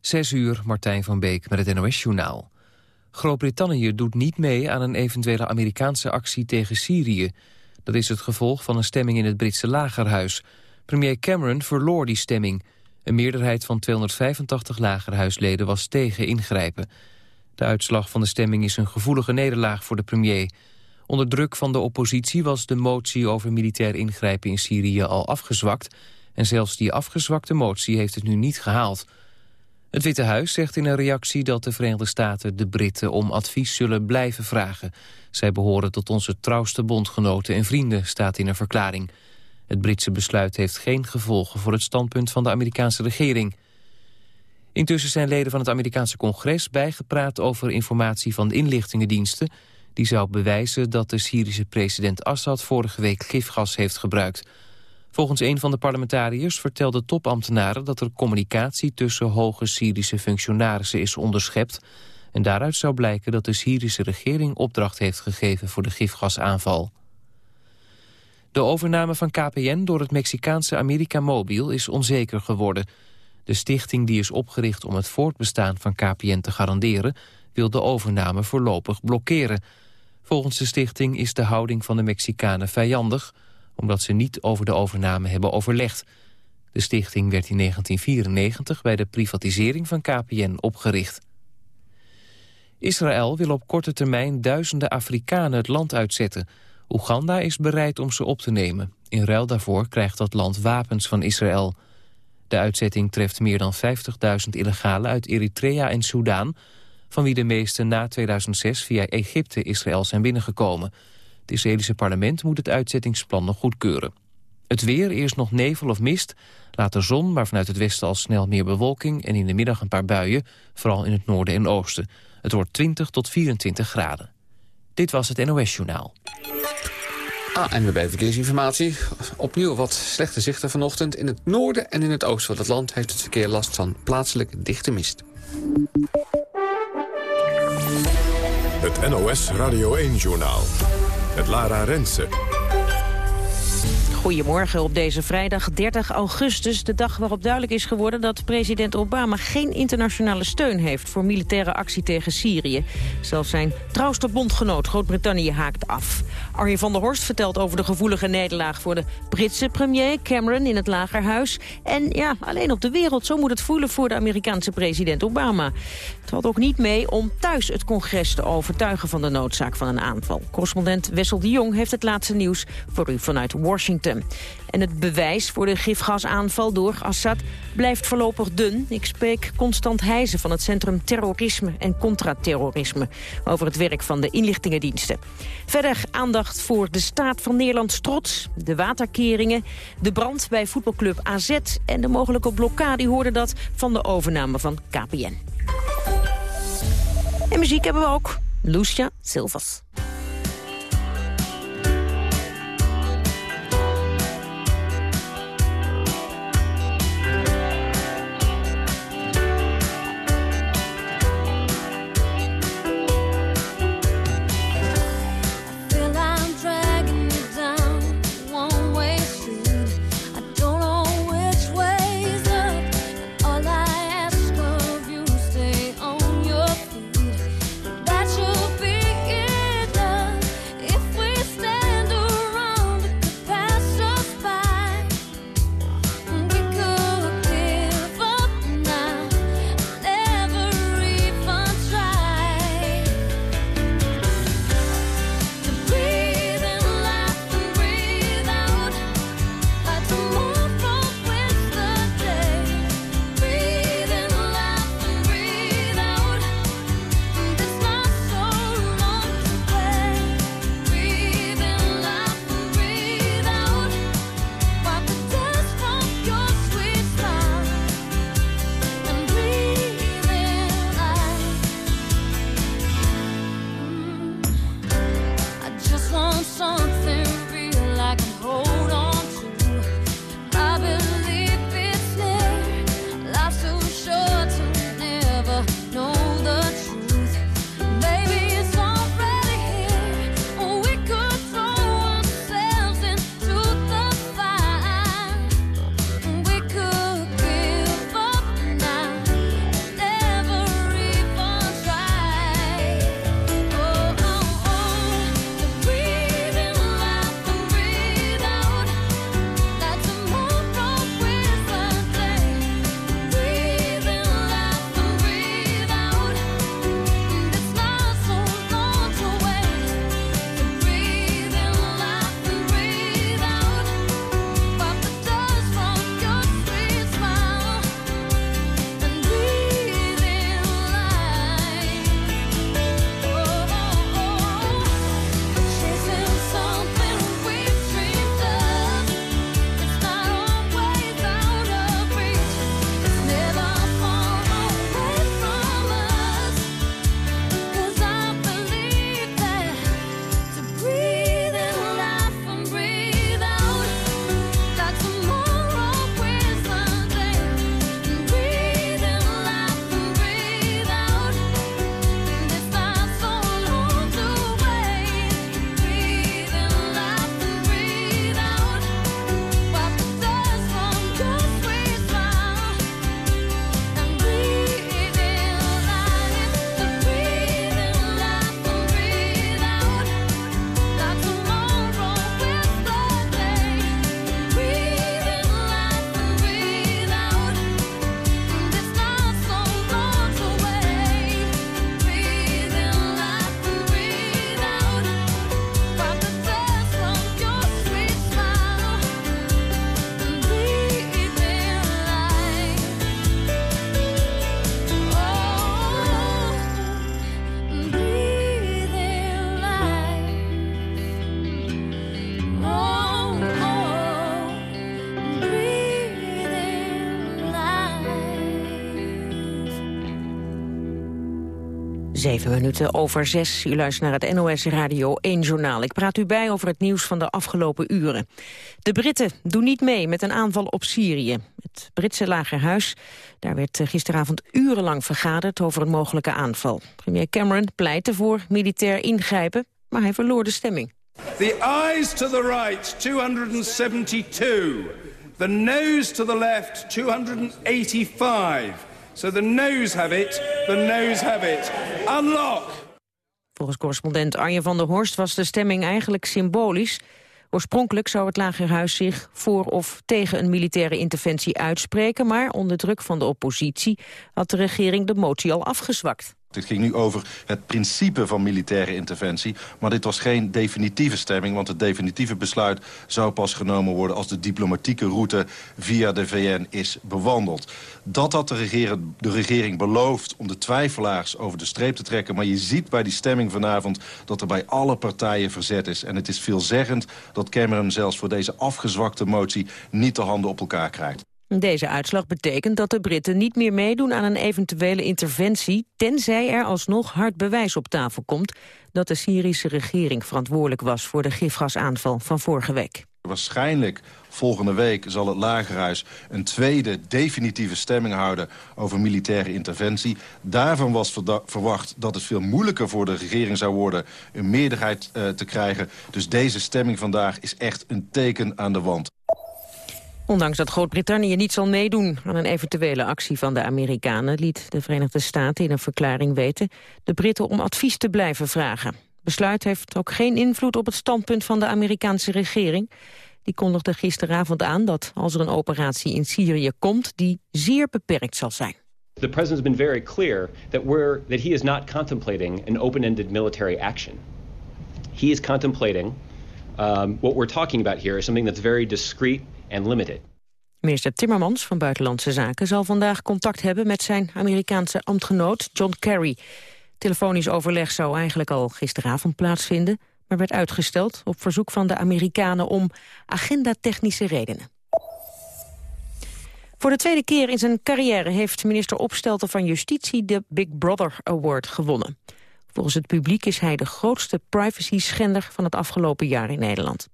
Zes uur, Martijn van Beek met het NOS-journaal. Groot-Brittannië doet niet mee aan een eventuele Amerikaanse actie tegen Syrië. Dat is het gevolg van een stemming in het Britse lagerhuis. Premier Cameron verloor die stemming. Een meerderheid van 285 lagerhuisleden was tegen ingrijpen. De uitslag van de stemming is een gevoelige nederlaag voor de premier. Onder druk van de oppositie was de motie over militair ingrijpen in Syrië al afgezwakt... en zelfs die afgezwakte motie heeft het nu niet gehaald... Het Witte Huis zegt in een reactie dat de Verenigde Staten de Britten om advies zullen blijven vragen. Zij behoren tot onze trouwste bondgenoten en vrienden, staat in een verklaring. Het Britse besluit heeft geen gevolgen voor het standpunt van de Amerikaanse regering. Intussen zijn leden van het Amerikaanse congres bijgepraat over informatie van de inlichtingendiensten. Die zou bewijzen dat de Syrische president Assad vorige week gifgas heeft gebruikt. Volgens een van de parlementariërs vertelden topambtenaren dat er communicatie tussen hoge Syrische functionarissen is onderschept. En daaruit zou blijken dat de Syrische regering opdracht heeft gegeven voor de gifgasaanval. De overname van KPN door het Mexicaanse America Mobil is onzeker geworden. De stichting die is opgericht om het voortbestaan van KPN te garanderen... wil de overname voorlopig blokkeren. Volgens de stichting is de houding van de Mexicanen vijandig omdat ze niet over de overname hebben overlegd. De stichting werd in 1994 bij de privatisering van KPN opgericht. Israël wil op korte termijn duizenden Afrikanen het land uitzetten. Oeganda is bereid om ze op te nemen. In ruil daarvoor krijgt dat land wapens van Israël. De uitzetting treft meer dan 50.000 illegalen uit Eritrea en Soudaan... van wie de meeste na 2006 via Egypte Israël zijn binnengekomen... Het Israëlische parlement moet het uitzettingsplan nog goedkeuren. Het weer, eerst nog nevel of mist, later zon... maar vanuit het westen al snel meer bewolking... en in de middag een paar buien, vooral in het noorden en oosten. Het wordt 20 tot 24 graden. Dit was het NOS Journaal. Ah, en we bij verkeersinformatie. Opnieuw wat slechte zichten vanochtend. In het noorden en in het oosten van het land... heeft het verkeer last van plaatselijk dichte mist. Het NOS Radio 1-journaal met Lara Rensen. Goedemorgen op deze vrijdag 30 augustus. De dag waarop duidelijk is geworden dat president Obama geen internationale steun heeft voor militaire actie tegen Syrië. Zelfs zijn trouwste bondgenoot Groot-Brittannië haakt af. Arjen van der Horst vertelt over de gevoelige nederlaag voor de Britse premier Cameron in het Lagerhuis. En ja, alleen op de wereld, zo moet het voelen voor de Amerikaanse president Obama. Het valt ook niet mee om thuis het congres te overtuigen van de noodzaak van een aanval. Correspondent Wessel de Jong heeft het laatste nieuws voor u vanuit Washington. En het bewijs voor de gifgasaanval door Assad blijft voorlopig dun. Ik spreek Constant Heijzen van het Centrum Terrorisme en Contraterrorisme... over het werk van de inlichtingendiensten. Verder aandacht voor de staat van Nederlands trots, de waterkeringen... de brand bij voetbalclub AZ en de mogelijke blokkade, u hoorde dat, van de overname van KPN. En muziek hebben we ook. Lucia Silvas. Zeven minuten over zes. U luistert naar het NOS Radio 1 Journaal. Ik praat u bij over het nieuws van de afgelopen uren. De Britten doen niet mee met een aanval op Syrië. Het Britse lagerhuis, daar werd gisteravond urenlang vergaderd over een mogelijke aanval. Premier Cameron pleitte voor militair ingrijpen, maar hij verloor de stemming. The eyes to the right, 272. The nose to the left, 285. So the nose have it, the nose have. Unlock! Volgens correspondent Arjen van der Horst was de stemming eigenlijk symbolisch. Oorspronkelijk zou het Lagerhuis zich voor of tegen een militaire interventie uitspreken... maar onder druk van de oppositie had de regering de motie al afgezwakt. Dit ging nu over het principe van militaire interventie. Maar dit was geen definitieve stemming. Want het definitieve besluit zou pas genomen worden... als de diplomatieke route via de VN is bewandeld. Dat had de regering, de regering beloofd om de twijfelaars over de streep te trekken. Maar je ziet bij die stemming vanavond dat er bij alle partijen verzet is. En het is veelzeggend dat Cameron zelfs voor deze afgezwakte motie... niet de handen op elkaar krijgt. Deze uitslag betekent dat de Britten niet meer meedoen aan een eventuele interventie... tenzij er alsnog hard bewijs op tafel komt... dat de Syrische regering verantwoordelijk was voor de gifgasaanval van vorige week. Waarschijnlijk volgende week zal het Lagerhuis een tweede definitieve stemming houden over militaire interventie. Daarvan was verwacht dat het veel moeilijker voor de regering zou worden een meerderheid uh, te krijgen. Dus deze stemming vandaag is echt een teken aan de wand. Ondanks dat Groot-Brittannië niet zal meedoen aan een eventuele actie van de Amerikanen... liet de Verenigde Staten in een verklaring weten de Britten om advies te blijven vragen. Besluit heeft ook geen invloed op het standpunt van de Amerikaanse regering. Die kondigde gisteravond aan dat als er een operatie in Syrië komt... die zeer beperkt zal zijn. The president has been very clear that we're that he is not contemplating an open-ended military action. He is contemplating um, what we're talking about here is something that's very discreet and limited. Minister Timmermans van Buitenlandse Zaken zal vandaag contact hebben met zijn Amerikaanse ambtgenoot John Kerry. Telefonisch overleg zou eigenlijk al gisteravond plaatsvinden, maar werd uitgesteld op verzoek van de Amerikanen om agendatechnische redenen. Voor de tweede keer in zijn carrière heeft minister Opstelten van Justitie de Big Brother Award gewonnen. Volgens het publiek is hij de grootste privacy-schender van het afgelopen jaar in Nederland.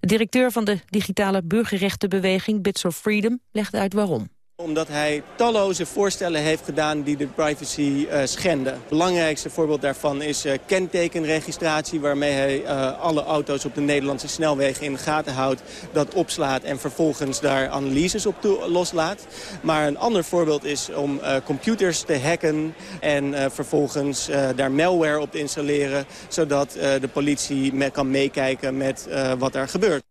De directeur van de digitale burgerrechtenbeweging Bits of Freedom legt uit waarom omdat hij talloze voorstellen heeft gedaan die de privacy uh, schenden. Het belangrijkste voorbeeld daarvan is uh, kentekenregistratie... waarmee hij uh, alle auto's op de Nederlandse snelwegen in de gaten houdt... dat opslaat en vervolgens daar analyses op loslaat. Maar een ander voorbeeld is om computers te hacken... en vervolgens daar malware op te installeren... zodat de politie kan meekijken met wat er gebeurt.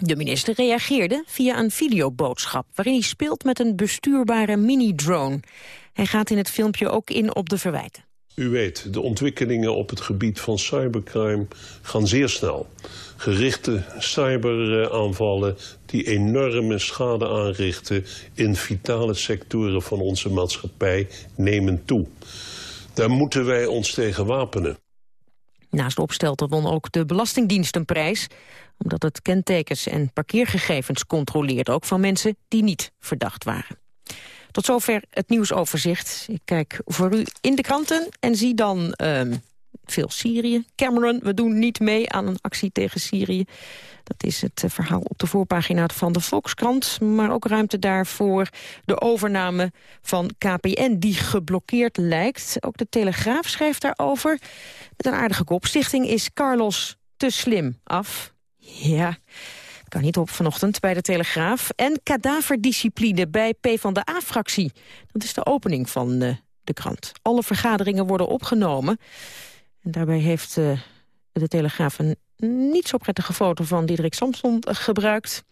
De minister reageerde via een videoboodschap... waarin hij speelt met een bestuurbare mini-drone. Hij gaat in het filmpje ook in op de verwijten. U weet, de ontwikkelingen op het gebied van cybercrime gaan zeer snel. Gerichte cyberaanvallen die enorme schade aanrichten... in vitale sectoren van onze maatschappij nemen toe. Daar moeten wij ons tegen wapenen. Naast Opstelten won ook de Belastingdienst een prijs omdat het kentekens en parkeergegevens controleert... ook van mensen die niet verdacht waren. Tot zover het nieuwsoverzicht. Ik kijk voor u in de kranten en zie dan uh, veel Syrië. Cameron, we doen niet mee aan een actie tegen Syrië. Dat is het eh, verhaal op de voorpagina van de Volkskrant. Maar ook ruimte daarvoor de overname van KPN die geblokkeerd lijkt. Ook de Telegraaf schrijft daarover. Met een aardige kop. Stichting is Carlos te slim af. Ja, kan niet op vanochtend bij de Telegraaf. En kadaverdiscipline bij PvdA-fractie. Dat is de opening van uh, de krant. Alle vergaderingen worden opgenomen. En daarbij heeft uh, de Telegraaf een niet zo prettige foto van Diederik Samson gebruikt.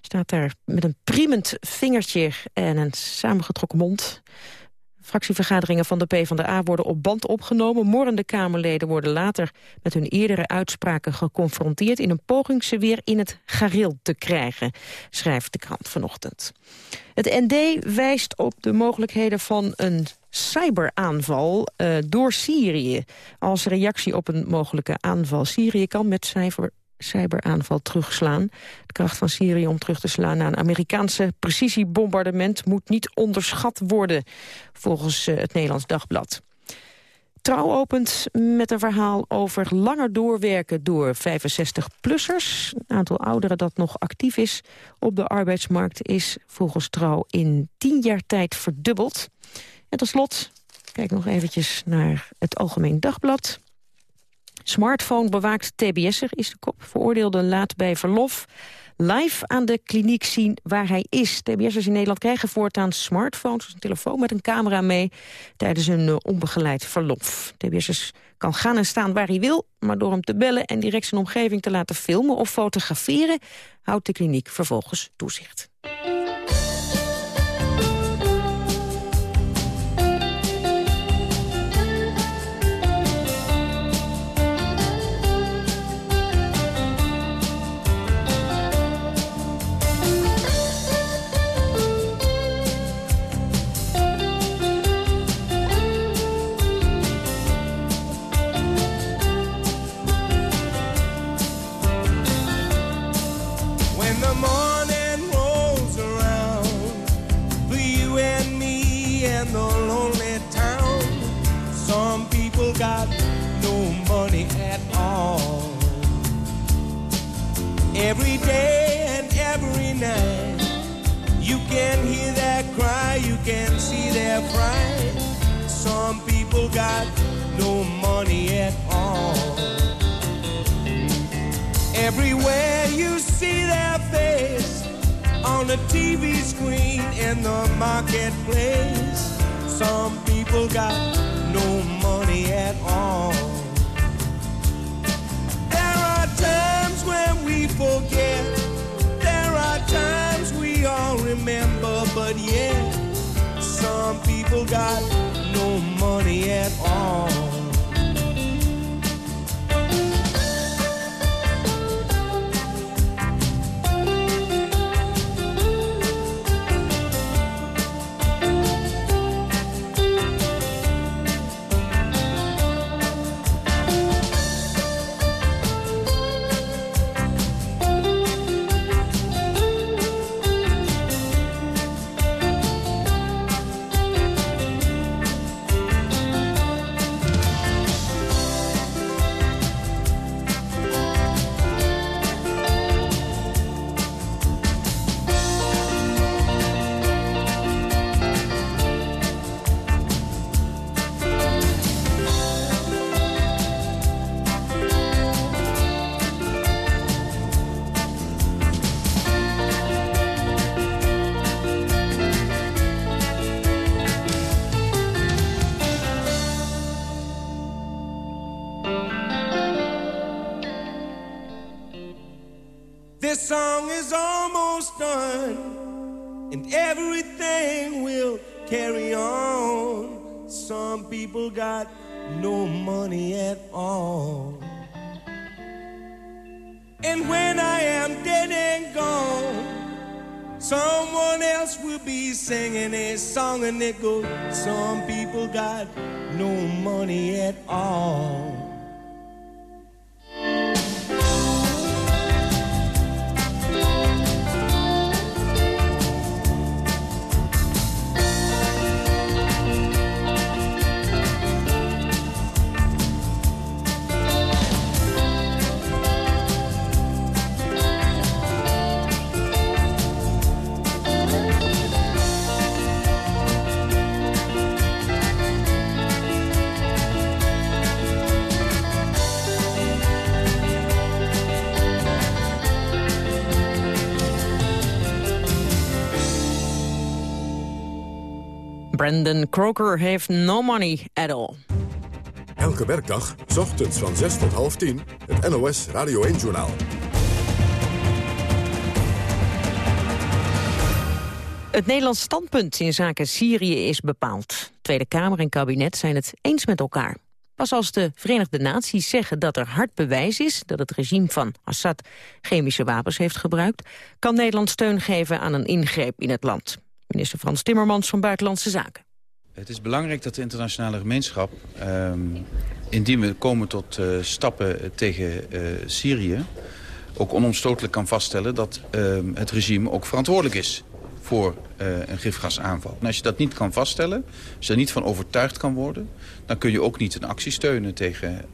Staat daar met een priemend vingertje en een samengetrokken mond. Fractievergaderingen van de PvdA worden op band opgenomen. Morrende Kamerleden worden later met hun eerdere uitspraken geconfronteerd... in een poging ze weer in het gareel te krijgen, schrijft de krant vanochtend. Het ND wijst op de mogelijkheden van een cyberaanval uh, door Syrië. Als reactie op een mogelijke aanval. Syrië kan met cyber cyberaanval terugslaan. De kracht van Syrië om terug te slaan naar een Amerikaanse precisiebombardement moet niet onderschat worden, volgens eh, het Nederlands Dagblad. Trouw opent met een verhaal over langer doorwerken door 65-plussers. Een aantal ouderen dat nog actief is op de arbeidsmarkt... is volgens Trouw in tien jaar tijd verdubbeld. En tot slot, kijk nog eventjes naar het Algemeen Dagblad. Smartphone bewaakt TBS'er is de kop. Veroordeelde laat bij verlof live aan de kliniek zien waar hij is. TBS'ers in Nederland krijgen voortaan smartphones, een telefoon met een camera mee, tijdens een uh, onbegeleid verlof. TBS'ers kan gaan en staan waar hij wil, maar door hem te bellen en direct zijn omgeving te laten filmen of fotograferen, houdt de kliniek vervolgens toezicht. Can hear that cry, you can see their fright. Some people got no money at all. Everywhere you see their face on the TV screen in the marketplace. Some people got no money at all. There are times when we forget. We all remember, but yeah, some people got no money at all. This song is almost done, and everything will carry on. Some people got no money at all. And when I am dead and gone, someone else will be singing a song and it goes, Some people got no money at all. Brandon Croker heeft no money at all. Elke werkdag, s ochtends van 6 tot half 10, het NOS Radio 1-journaal. Het Nederlands standpunt in zaken Syrië is bepaald. Tweede Kamer en kabinet zijn het eens met elkaar. Pas als de Verenigde Naties zeggen dat er hard bewijs is... dat het regime van Assad chemische wapens heeft gebruikt... kan Nederland steun geven aan een ingreep in het land. Minister Frans Timmermans van Buitenlandse Zaken. Het is belangrijk dat de internationale gemeenschap, ehm, indien we komen tot uh, stappen tegen uh, Syrië, ook onomstotelijk kan vaststellen dat uh, het regime ook verantwoordelijk is voor een gifgasaanval. En als je dat niet kan vaststellen, als je er niet van overtuigd kan worden... dan kun je ook niet een actie steunen tegen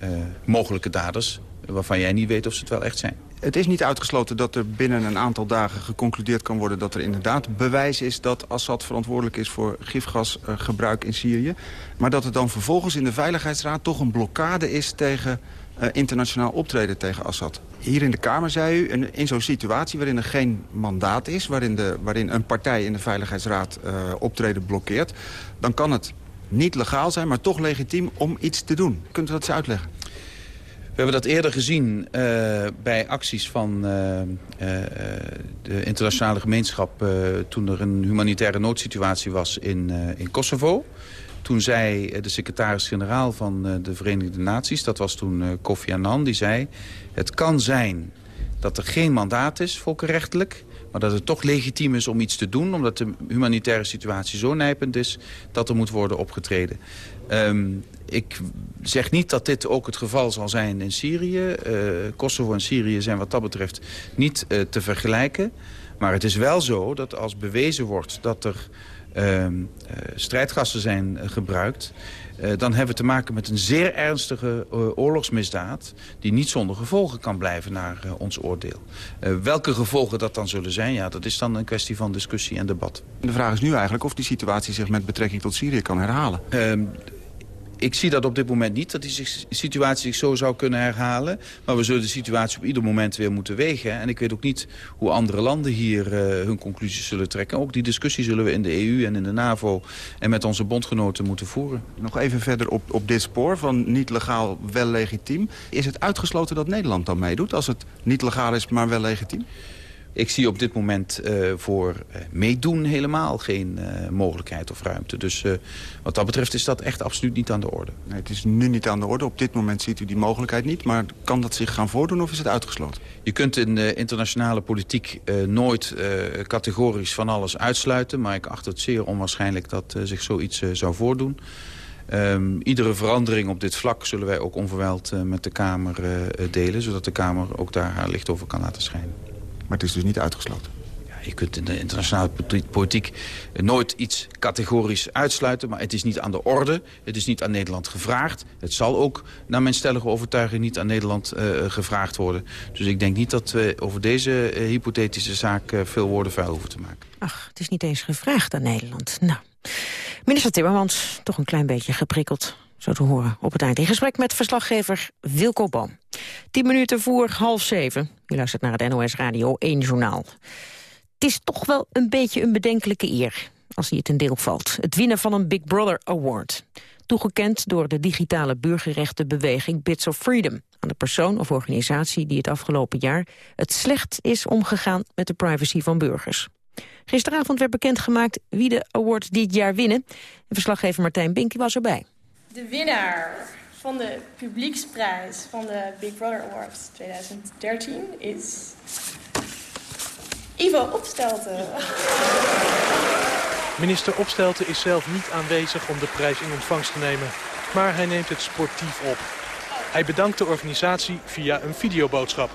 mogelijke daders... waarvan jij niet weet of ze het wel echt zijn. Het is niet uitgesloten dat er binnen een aantal dagen geconcludeerd kan worden... dat er inderdaad bewijs is dat Assad verantwoordelijk is voor gifgasgebruik in Syrië. Maar dat er dan vervolgens in de Veiligheidsraad toch een blokkade is tegen uh, internationaal optreden tegen Assad. Hier in de Kamer zei u, in, zo'n situatie waarin er geen mandaat is... waarin, de, waarin een partij in de Veiligheidsraad uh, optreden blokkeert... dan kan het niet legaal zijn, maar toch legitiem om iets te doen. Kunt u dat eens uitleggen? We hebben dat eerder gezien uh, bij acties van uh, uh, de internationale gemeenschap... toen er een humanitaire noodsituatie was in, in Kosovo. Toen zei de secretaris-generaal van de Verenigde Naties... dat was toen Kofi Annan, die zei... het kan zijn dat er geen mandaat is, volkenrechtelijk... maar dat het toch legitiem is om iets te doen... omdat de humanitaire situatie zo nijpend is dat er moet worden opgetreden. Um, ik zeg niet dat dit ook het geval zal zijn in Syrië. Uh, Kosovo en Syrië zijn wat dat betreft niet uh, te vergelijken. Maar het is wel zo dat als bewezen wordt dat er uh, strijdgassen zijn gebruikt... dan hebben we te maken met een zeer ernstige oorlogsmisdaad... die niet zonder gevolgen kan blijven naar ons oordeel. welke gevolgen dat dan zullen zijn, ja, dat is dan een kwestie van discussie en debat. De vraag is nu eigenlijk of die situatie zich met betrekking tot Syrië kan herhalen. Ik zie dat op dit moment niet, dat die situatie zich zo zou kunnen herhalen. Maar we zullen de situatie op ieder moment weer moeten wegen. En ik weet ook niet hoe andere landen hier uh, hun conclusies zullen trekken. Ook die discussie zullen we in de EU en in de NAVO en met onze bondgenoten moeten voeren. Nog even verder op, op dit spoor van niet legaal, wel legitiem. Is het uitgesloten dat Nederland dan meedoet als het niet legaal is, maar wel legitiem? Ik zie op dit moment uh, voor uh, meedoen helemaal geen uh, mogelijkheid of ruimte. Dus wat dat betreft is dat echt absoluut niet aan de orde. Nee, het is nu niet aan de orde. Op dit moment ziet u die mogelijkheid niet. Maar kan dat zich gaan voordoen of is het uitgesloten? Je kunt in de internationale politiek nooit categorisch van alles uitsluiten. Maar ik acht het zeer onwaarschijnlijk dat zich zoiets zou voordoen. Um, iedere verandering op dit vlak zullen wij ook onverwijld met de Kamer delen. Zodat de Kamer ook daar haar licht over kan laten schijnen. Maar het is dus niet uitgesloten. Ja, je kunt in de internationale politiek nooit iets categorisch uitsluiten... maar het is niet aan de orde, het is niet aan Nederland gevraagd. Het zal ook, naar mijn stellige overtuiging, niet aan Nederland uh, gevraagd worden. Dus ik denk niet dat we over deze uh, hypothetische zaak uh, veel woorden vuil hoeven te maken. Ach, het is niet eens gevraagd aan Nederland. Nou, minister Timmermans, toch een klein beetje geprikkeld zo te horen op het eind. In gesprek met verslaggever Wilco Boom. Tien minuten voor half zeven. U luistert naar het NOS Radio 1 Journaal. Het is toch wel een beetje een bedenkelijke eer, als hij het in deel valt. Het winnen van een Big Brother Award. Toegekend door de digitale burgerrechtenbeweging Bits of Freedom. Aan de persoon of organisatie die het afgelopen jaar het slecht is omgegaan met de privacy van burgers. Gisteravond werd bekendgemaakt wie de award dit jaar winnen. verslaggever Martijn Bink was erbij. De winnaar van de publieksprijs van de Big Brother Awards 2013 is Ivo Opstelten. Minister Opstelten is zelf niet aanwezig om de prijs in ontvangst te nemen. Maar hij neemt het sportief op. Hij bedankt de organisatie via een videoboodschap.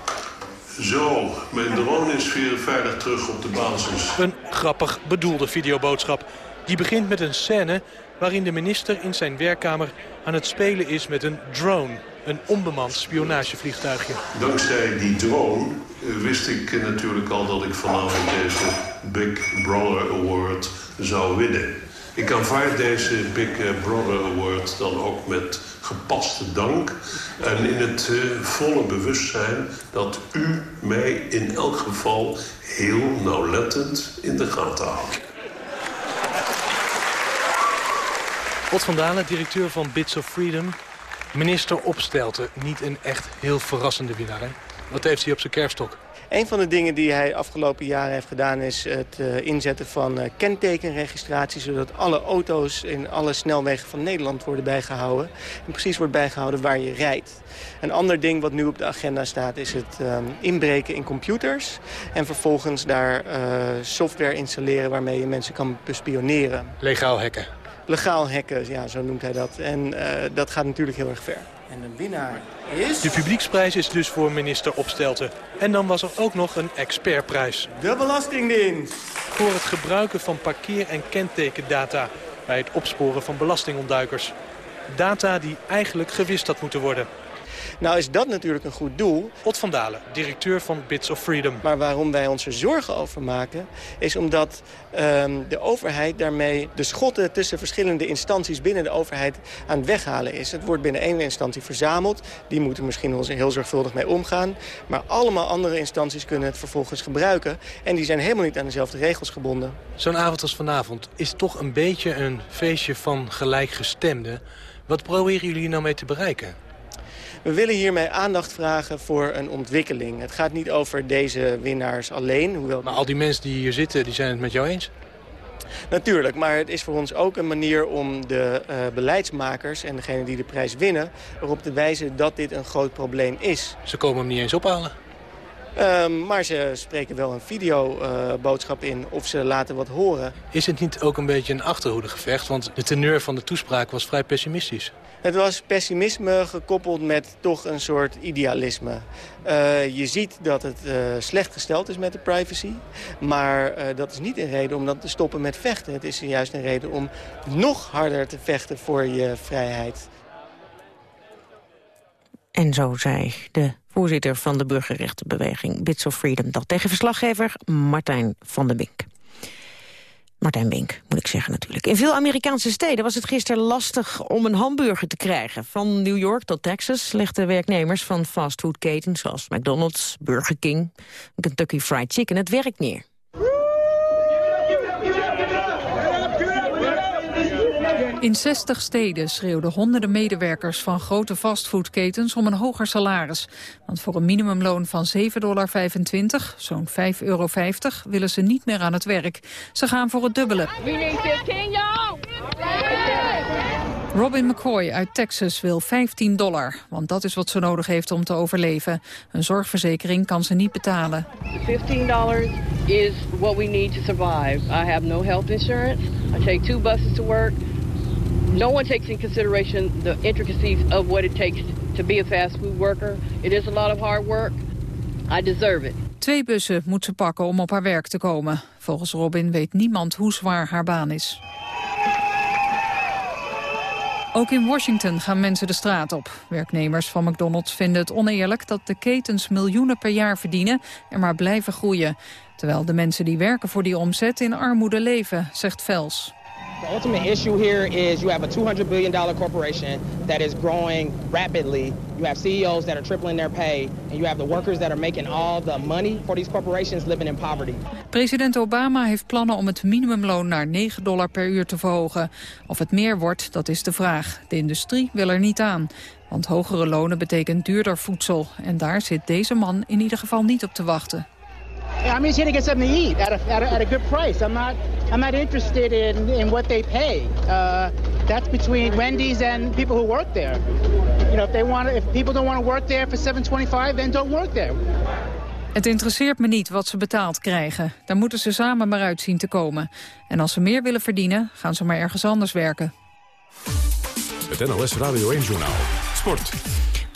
Zo, mijn drone is weer veilig terug op de basis. Een grappig bedoelde videoboodschap. Die begint met een scène waarin de minister in zijn werkkamer aan het spelen is met een drone. Een onbemand spionagevliegtuigje. Dankzij die drone eh, wist ik natuurlijk al dat ik vanavond deze Big Brother Award zou winnen. Ik aanvaard deze Big Brother Award dan ook met gepaste dank. En in het uh, volle bewustzijn dat u mij in elk geval heel nauwlettend in de gaten houdt. Ot van Dalen, directeur van Bits of Freedom. Minister Opstelten, niet een echt heel verrassende winnaar. Hè? Wat heeft hij op zijn kerfstok? Een van de dingen die hij afgelopen jaren heeft gedaan... is het uh, inzetten van uh, kentekenregistratie... zodat alle auto's in alle snelwegen van Nederland worden bijgehouden. En precies wordt bijgehouden waar je rijdt. Een ander ding wat nu op de agenda staat... is het uh, inbreken in computers. En vervolgens daar software installeren waarmee je mensen kan bespioneren. Legaal hacken legaal hacken, ja, zo noemt hij dat. En uh, dat gaat natuurlijk heel erg ver. En de winnaar is... De publieksprijs is dus voor minister Opstelten. En dan was er ook nog een expertprijs. De Belastingdienst. voor het gebruiken van parkeer- en kentekendata bij het opsporen van belastingontduikers. Data die eigenlijk gewist had moeten worden. Nou is dat natuurlijk een goed doel. Ot van Dalen, directeur van Bits of Freedom. Maar waarom wij ons er zorgen over maken... is omdat um, de overheid daarmee de schotten tussen verschillende instanties... binnen de overheid aan het weghalen is. Het wordt binnen één instantie verzameld. Die moeten misschien heel zorgvuldig mee omgaan. Maar allemaal andere instanties kunnen het vervolgens gebruiken. En die zijn helemaal niet aan dezelfde regels gebonden. Zo'n avond als vanavond is toch een beetje een feestje van gelijkgestemden. Wat proberen jullie nou mee te bereiken? We willen hiermee aandacht vragen voor een ontwikkeling. Het gaat niet over deze winnaars alleen. Hoewel... Maar al die mensen die hier zitten, die zijn het met jou eens? Natuurlijk, maar het is voor ons ook een manier om de uh, beleidsmakers... en degenen die de prijs winnen, erop te wijzen dat dit een groot probleem is. Ze komen hem niet eens ophalen? Um, maar ze spreken wel een videoboodschap uh, in of ze laten wat horen. Is het niet ook een beetje een achterhoedegevecht? Want de teneur van de toespraak was vrij pessimistisch. Het was pessimisme gekoppeld met toch een soort idealisme. Uh, je ziet dat het uh, slecht gesteld is met de privacy. Maar uh, dat is niet een reden om dan te stoppen met vechten. Het is juist een reden om nog harder te vechten voor je vrijheid. En zo zei de voorzitter van de burgerrechtenbeweging Bits of Freedom... dat tegen verslaggever Martijn van der Bink. Martijn Bink, moet ik zeggen natuurlijk. In veel Amerikaanse steden was het gisteren lastig om een hamburger te krijgen. Van New York tot Texas legden werknemers van fastfoodketens... zoals McDonald's, Burger King, Kentucky Fried Chicken het werk neer. In 60 steden schreeuwden honderden medewerkers van grote fastfoodketens om een hoger salaris. Want voor een minimumloon van 7,25 dollar, zo'n 5,50 euro, willen ze niet meer aan het werk. Ze gaan voor het dubbele. Robin McCoy uit Texas wil 15 dollar, want dat is wat ze nodig heeft om te overleven. Een zorgverzekering kan ze niet betalen. 15 dollars is what we need to survive. I have no health insurance. I take two buses to work. No one takes in consideration the intricacies of what it takes to be a fast food worker. It is a lot of hard work. I deserve it. Twee bussen moet ze pakken om op haar werk te komen. Volgens Robin weet niemand hoe zwaar haar baan is. Ook in Washington gaan mensen de straat op. Werknemers van McDonald's vinden het oneerlijk dat de ketens miljoenen per jaar verdienen en maar blijven groeien. Terwijl de mensen die werken voor die omzet in armoede leven, zegt Vels. The ultimate issue here is you have a $200 billion corporation that is growing rapidly. You have CEOs that are tripling their pay. And you have the workers that are making all the money for these corporations living in poverty. President Obama heeft plannen om het minimumloon naar 9 dollar per uur te verhogen. Of het meer wordt, dat is de vraag. De industrie wil er niet aan. Want hogere lonen betekent duurder voedsel. En daar zit deze man in ieder geval niet op te wachten. I'm just here to get something to eat at a, at a, at a good price. I'm not, I'm not interested in, in what they pay. Uh, that's between Wendy's and people who work there. You know, if they want, if people don't want to work there for 7.25, then don't work there. Het interesseert me niet wat ze betaald krijgen. Daar moeten ze samen maar uit zien te komen. En als ze meer willen verdienen, gaan ze maar ergens anders werken. Het NOS Radio 1-journaal. Sport.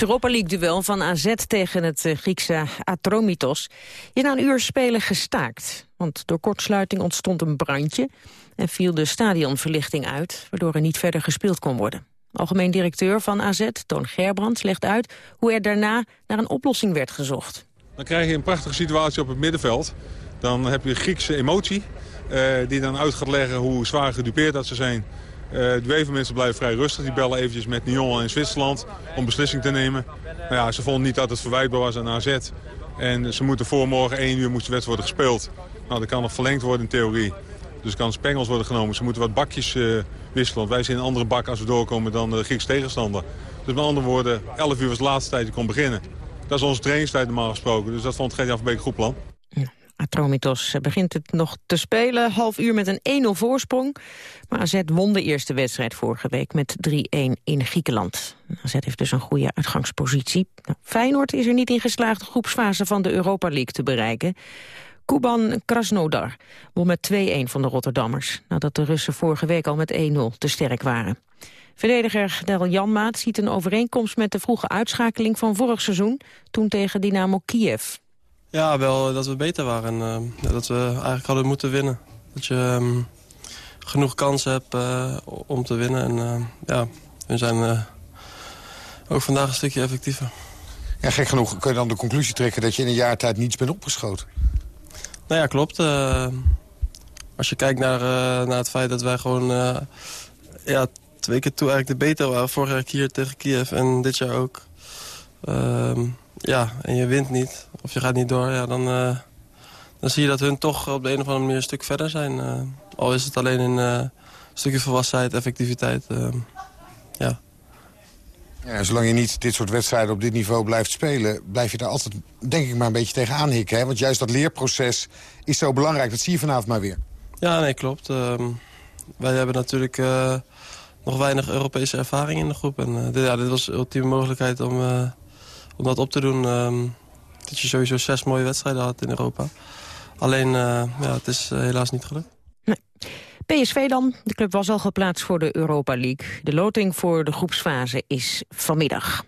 Europa League-duel van AZ tegen het eh, Griekse Atromitos is na een uur spelen gestaakt. Want door kortsluiting ontstond een brandje en viel de stadionverlichting uit... waardoor er niet verder gespeeld kon worden. Algemeen directeur van AZ, Toon Gerbrands, legt uit hoe er daarna naar een oplossing werd gezocht. Dan krijg je een prachtige situatie op het middenveld. Dan heb je Griekse emotie, eh, die dan uit gaat leggen hoe zwaar gedupeerd dat ze zijn de Wevermensen blijven vrij rustig. Die bellen eventjes met Nyon in Zwitserland om beslissing te nemen. Nou ja, ze vonden niet dat het verwijtbaar was aan AZ. En ze moeten voor morgen 1 uur moest de wedstrijd worden gespeeld. Nou, dat kan nog verlengd worden in theorie. Dus kan spengels worden genomen. Ze moeten wat bakjes uh, wisselen. Want wij zijn in een andere bak als we doorkomen dan de Griekse tegenstander. Dus met andere woorden, 11 uur was de laatste tijd die kon beginnen. Dat is onze trainingstijd normaal gesproken. Dus dat vond Gert-Jan van Beek goed plan. Atromitos begint het nog te spelen. Half uur met een 1-0 voorsprong. Maar AZ won de eerste wedstrijd vorige week met 3-1 in Griekenland. AZ heeft dus een goede uitgangspositie. Nou, Feyenoord is er niet in geslaagd de groepsfase van de Europa League te bereiken. Kuban Krasnodar won met 2-1 van de Rotterdammers... nadat de Russen vorige week al met 1-0 te sterk waren. Verdediger Del Janmaat ziet een overeenkomst met de vroege uitschakeling van vorig seizoen... toen tegen Dynamo Kiev. Ja, wel dat we beter waren. Uh, dat we eigenlijk hadden moeten winnen. Dat je ehm, genoeg kansen hebt om te winnen. En ja, we zijn ook vandaag een stukje effectiever. Ja, gek genoeg kun je dan de conclusie trekken dat je in een jaar tijd niets bent opgeschoten. Nou ja, klopt. als je kijkt naar, naar het feit dat wij gewoon ja, twee keer toe eigenlijk de beter waren. Vorig jaar hier tegen Kiev en dit jaar ook. Ehm, ja, en je wint niet, of je gaat niet door, ja, dan, uh, dan zie je dat hun toch op de een of andere manier een stuk verder zijn. Uh, al is het alleen een uh, stukje volwassenheid, effectiviteit. Ehm, ja. Ja, zolang je niet dit soort wedstrijden op dit niveau blijft spelen... blijf je daar altijd, denk ik, maar een beetje tegenaan hikken. Hè? Want juist dat leerproces is zo belangrijk. Dat zie je vanavond maar weer. Ja, nee, klopt. Um, wij hebben natuurlijk nog weinig Europese ervaring in de groep. En dit, ja, dit was de ultieme mogelijkheid om om dat op te doen. Ehm, dat je sowieso zes mooie wedstrijden had in Europa. Alleen, uh, ja, het is eh, helaas niet gelukt. Nee. PSV dan. De club was al geplaatst voor de Europa League. De loting voor de groepsfase is vanmiddag.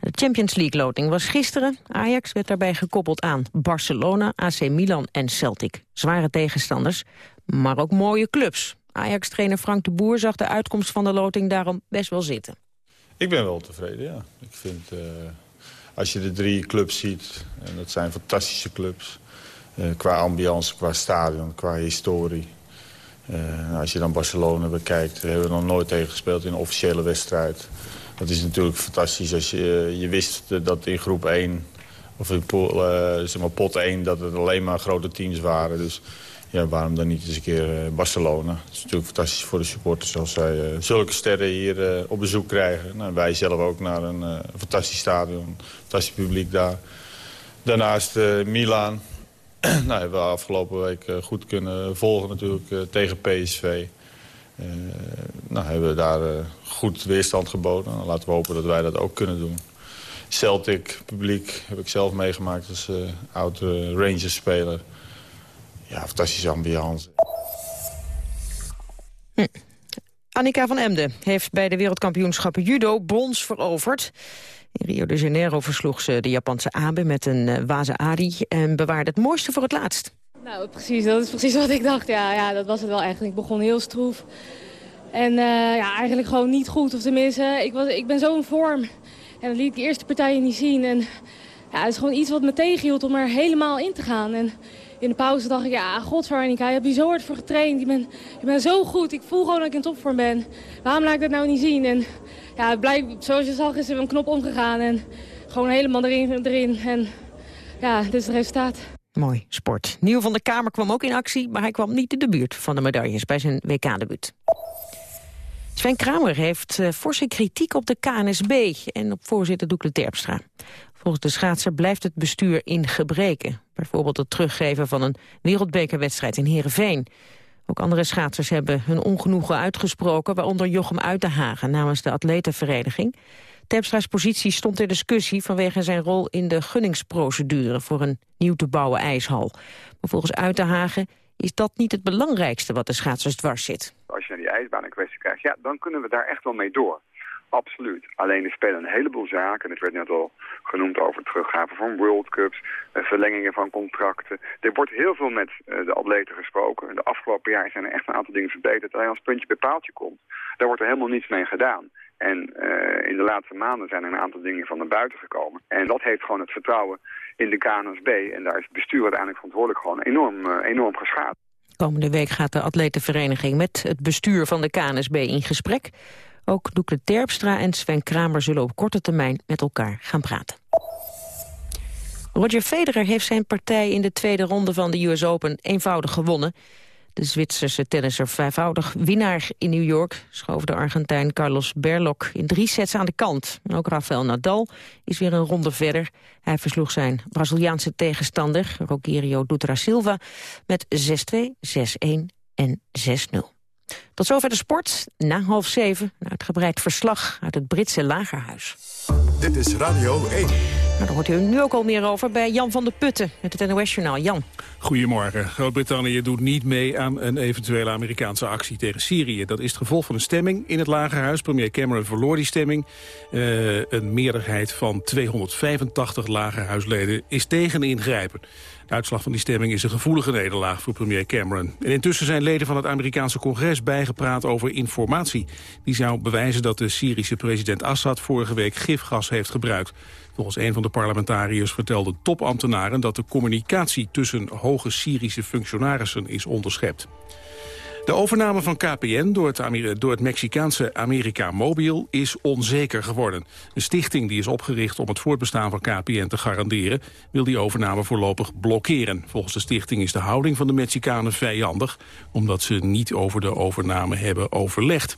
De Champions League loting was gisteren. Ajax werd daarbij gekoppeld aan Barcelona, AC Milan en Celtic. Zware tegenstanders, maar ook mooie clubs. Ajax-trainer Frank de Boer zag de uitkomst van de loting daarom best wel zitten. Ik ben wel tevreden, ja. Ik vind... Uh als je de drie clubs ziet, en dat zijn fantastische clubs... Uh, qua ambiance, qua stadion, qua historie. Uh, als je dan Barcelona bekijkt, hebben we nog nooit tegen gespeeld in een officiële wedstrijd. Dat is natuurlijk fantastisch als je, je wist dat in groep 1, of in maar pot 1, dat het alleen maar grote teams waren. Dus ja, waarom dan niet eens een keer uh, Barcelona? Het is natuurlijk fantastisch voor de supporters als zij uh, zulke sterren hier uh, op bezoek krijgen. Nou, wij zelf ook naar een fantastisch stadion, fantastisch publiek daar. Daarnaast Milaan. nou, hebben we afgelopen week goed kunnen volgen natuurlijk tegen PSV. nou, hebben we daar goed weerstand geboden. Nou, laten we hopen dat wij dat ook kunnen doen. Celtic publiek heb ik zelf meegemaakt als oud Rangers-speler ja, fantastische ambiance. Hm. Annika van Emden heeft bij de wereldkampioenschappen judo brons veroverd. In Rio de Janeiro versloeg ze de Japanse Abe met een uh, waze ari... en bewaarde het mooiste voor het laatst. Nou, precies, dat is precies wat ik dacht. Ja, ja dat was het wel eigenlijk. Ik begon heel stroef. En uh, ja, eigenlijk gewoon niet goed. Of tenminste, ik, was, ik ben zo in vorm. En dat liet ik de eerste partijen niet zien. En ja, het is gewoon iets wat me tegenhield om er helemaal in te gaan. En in de pauze dacht ik, ja, godverdomme, je hebt hier zo hard voor getraind. Je bent, je bent zo goed. Ik voel gewoon dat ik in topvorm ben. Waarom laat ik dat nou niet zien? En ja, blijkt, zoals je zag is er een knop omgegaan. En gewoon helemaal erin. erin. En ja, dit is het resultaat. Mooi, sport. Nieuw van de Kamer kwam ook in actie, maar hij kwam niet in de buurt van de medailles bij zijn WK-debuut. Sven Kramer heeft uh, forse kritiek op de KNSB en op voorzitter Doekle Terpstra. Volgens de schaatser blijft het bestuur in gebreken. Bijvoorbeeld het teruggeven van een wereldbekerwedstrijd in Heerenveen. Ook andere schaatsers hebben hun ongenoegen uitgesproken... waaronder Jochem Uitenhagen namens de atletenvereniging. Terpstra's positie stond ter discussie vanwege zijn rol in de gunningsprocedure... voor een nieuw te bouwen ijshal. Maar volgens Uitenhagen is dat niet het belangrijkste wat de schaatsers dwars zit. Als je naar die ijsbaan een kwestie krijgt, ja, dan kunnen we daar echt wel mee door. Absoluut. Alleen er spelen een heleboel zaken. Het werd net al genoemd over het teruggaven van World Cups, eh, verlengingen van contracten. Er wordt heel veel met eh, de atleten gesproken. De afgelopen jaar zijn er echt een aantal dingen verbeterd. Alleen als puntje bij paaltje komt, daar wordt er helemaal niets mee gedaan. En uh, in de laatste maanden zijn er een aantal dingen van naar buiten gekomen. En dat heeft gewoon het vertrouwen in de KNSB. En daar is het bestuur uiteindelijk verantwoordelijk gewoon enorm, enorm geschaad. Komende week gaat de atletenvereniging met het bestuur van de KNSB in gesprek. Ook Doekle Terpstra en Sven Kramer zullen op korte termijn met elkaar gaan praten. Roger Federer heeft zijn partij in de tweede ronde van de US Open eenvoudig gewonnen. De Zwitserse tennisser vijfvoudig winnaar in New York... schoof de Argentijn Carlos Berlok in drie sets aan de kant. ook Rafael Nadal is weer een ronde verder. Hij versloeg zijn Braziliaanse tegenstander, Rogerio Dutra Silva... met 6-2, 6-1 en 6-0. Tot zover de sport. Na half zeven een uitgebreid verslag uit het Britse lagerhuis. Dit is Radio 1. Nou, daar hoort u nu ook al meer over bij Jan van der Putten met het NOS-journaal. Jan. Goedemorgen. Groot-Brittannië doet niet mee aan een eventuele Amerikaanse actie tegen Syrië. Dat is het gevolg van een stemming in het Lagerhuis. Premier Cameron verloor die stemming. Uh, een meerderheid van 285 Lagerhuisleden is tegen ingrijpen. De uitslag van die stemming is een gevoelige nederlaag voor premier Cameron. En intussen zijn leden van het Amerikaanse congres bijgepraat over informatie. Die zou bewijzen dat de Syrische president Assad vorige week gifgas heeft gebruikt. Volgens een van de parlementariërs vertelden topambtenaren dat de communicatie tussen hoge Syrische functionarissen is onderschept. De overname van KPN door het, door het Mexicaanse America Mobil is onzeker geworden. Een stichting die is opgericht om het voortbestaan van KPN te garanderen... wil die overname voorlopig blokkeren. Volgens de stichting is de houding van de Mexicanen vijandig... omdat ze niet over de overname hebben overlegd.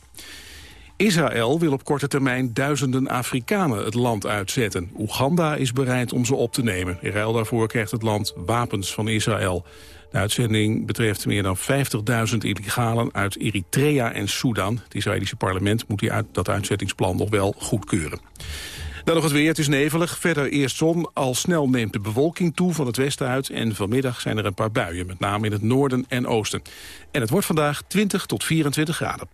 Israël wil op korte termijn duizenden Afrikanen het land uitzetten. Oeganda is bereid om ze op te nemen. In ruil daarvoor krijgt het land wapens van Israël. De uitzending betreft meer dan 50.000 illegalen uit Eritrea en Sudan. Het Israëlische parlement moet die uit, dat uitzettingsplan nog wel goedkeuren. Dan nog het weer. Het is nevelig. Verder eerst zon. Al snel neemt de bewolking toe van het westen uit. En vanmiddag zijn er een paar buien. Met name in het noorden en oosten. En het wordt vandaag 20 tot 24 graden.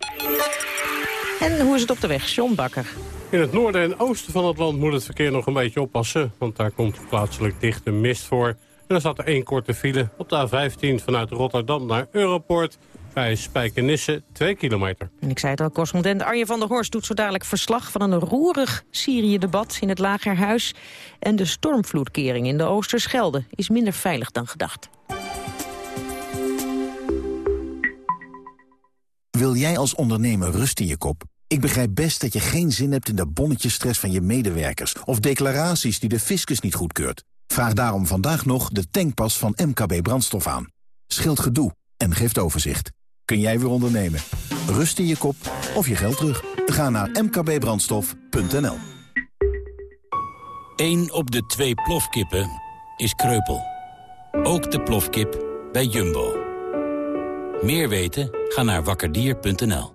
En hoe is het op de weg? John Bakker. In het noorden en oosten van het land moet het verkeer nog een beetje oppassen. Want daar komt plaatselijk dichte mist voor. En er staat er één korte file op de A15 vanuit Rotterdam naar Europort. Bij Spijkenisse 2 kilometer. En ik zei het al, correspondent Arjen van der Horst doet zo dadelijk verslag van een roerig Syrië-debat in het Lagerhuis. En de stormvloedkering in de Oosterschelde is minder veilig dan gedacht. Wil jij als ondernemer rust in je kop? Ik begrijp best dat je geen zin hebt in de bonnetjesstress van je medewerkers... of declaraties die de fiscus niet goedkeurt. Vraag daarom vandaag nog de tankpas van MKB Brandstof aan. Scheelt gedoe en geeft overzicht. Kun jij weer ondernemen? Rust in je kop of je geld terug? Ga naar mkbbrandstof.nl Eén op de twee plofkippen is kreupel. Ook de plofkip bij Jumbo. Meer weten? Ga naar wakkerdier.nl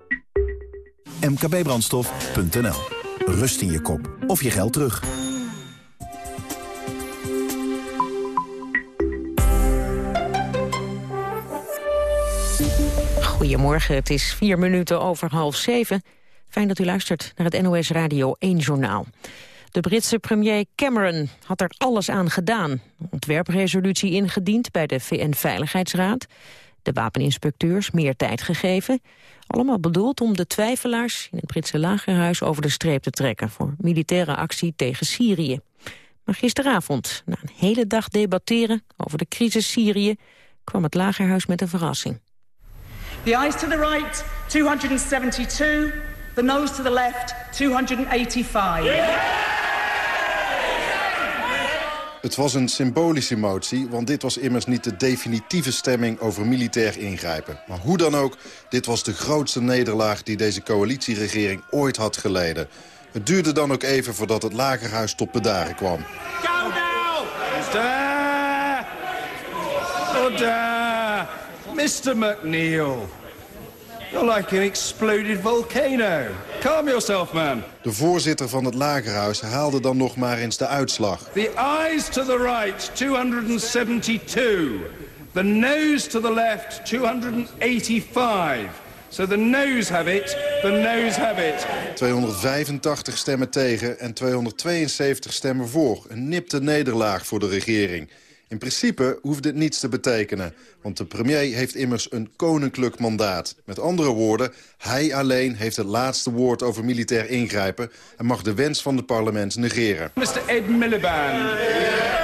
mkbbrandstof.nl Rust in je kop of je geld terug. Goedemorgen, het is vier minuten over half zeven. Fijn dat u luistert naar het NOS Radio 1 Journaal. De Britse premier Cameron had er alles aan gedaan. Ontwerpresolutie ingediend bij de VN-veiligheidsraad. De wapeninspecteurs meer tijd gegeven. Allemaal bedoeld om de twijfelaars in het Britse lagerhuis over de streep te trekken... voor militaire actie tegen Syrië. Maar gisteravond, na een hele dag debatteren over de crisis Syrië... kwam het lagerhuis met een verrassing. The eyes to the right, 272. The nose to the left, 285. Het was een symbolische motie, want dit was immers niet de definitieve stemming over militair ingrijpen. Maar hoe dan ook, dit was de grootste nederlaag die deze coalitieregering ooit had geleden. Het duurde dan ook even voordat het lagerhuis tot bedaren kwam. Go now! Mr. McNeil. You're like an exploded volcano. Calm yourself, man. De voorzitter van het lagerhuis haalde dan nog maar eens de uitslag. The eyes to the right, 272. The nose to the left, 285. So the nose have it, the nose have it. 285 stemmen tegen en 272 stemmen voor. Een nipte nederlaag voor de regering. In principe hoeft dit niets te betekenen, want de premier heeft immers een koninklijk mandaat. Met andere woorden, hij alleen heeft het laatste woord over militair ingrijpen... en mag de wens van het parlement negeren. Mr. Ed Miliband.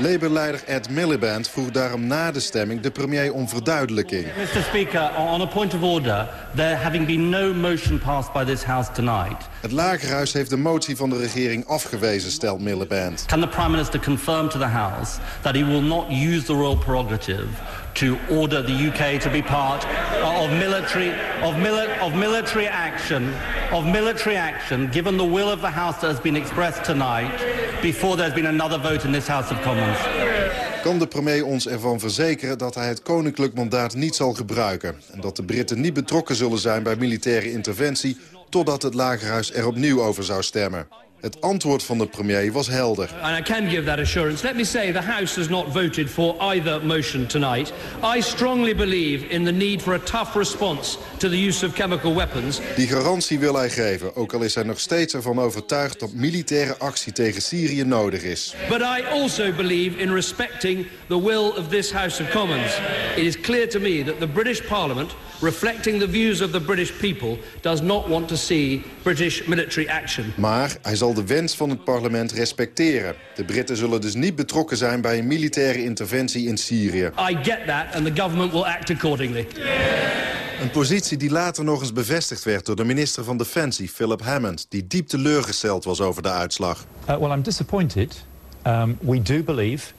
Labour-leider Ed Miliband vroeg daarom na de stemming de premier om verduidelijking. Mr. Speaker, on a point of order, there having been no motion passed by this House tonight. Het Lagerhuis heeft de motie van de regering afgewezen, stelt Miliband. Can the Prime Minister confirm to the House that he will not use the royal prerogative to order the UK to be part of military of, mili of military action of military action given the will of the House that has been expressed tonight before there's been another vote in this House of Commons. Kan de premier ons ervan verzekeren dat hij het koninklijk mandaat niet zal gebruiken... en dat de Britten niet betrokken zullen zijn bij militaire interventie... totdat het Lagerhuis er opnieuw over zou stemmen? Het antwoord van de premier was helder. And I can give that assurance. Let me say the House has not voted for either motion tonight. I strongly believe in the need for a tough response to the use of chemical weapons. Die garantie wil hij geven, ook al is hij nog steeds ervan overtuigd dat militaire actie tegen Syrië nodig is. But I also believe in respecting the will of this House of Commons. It is clear to me that the British Parliament, reflecting the views of the British people, does not want to see British military action. Maar hij zal de wens van het parlement respecteren. De Britten zullen dus niet betrokken zijn bij een militaire interventie in Syrië. I get that and the government will act accordingly. Een positie die later nog eens bevestigd werd door de minister van Defensie, Philip Hammond, die diep teleurgesteld was over de uitslag. Uh, well, I'm disappointed. Um, we do believe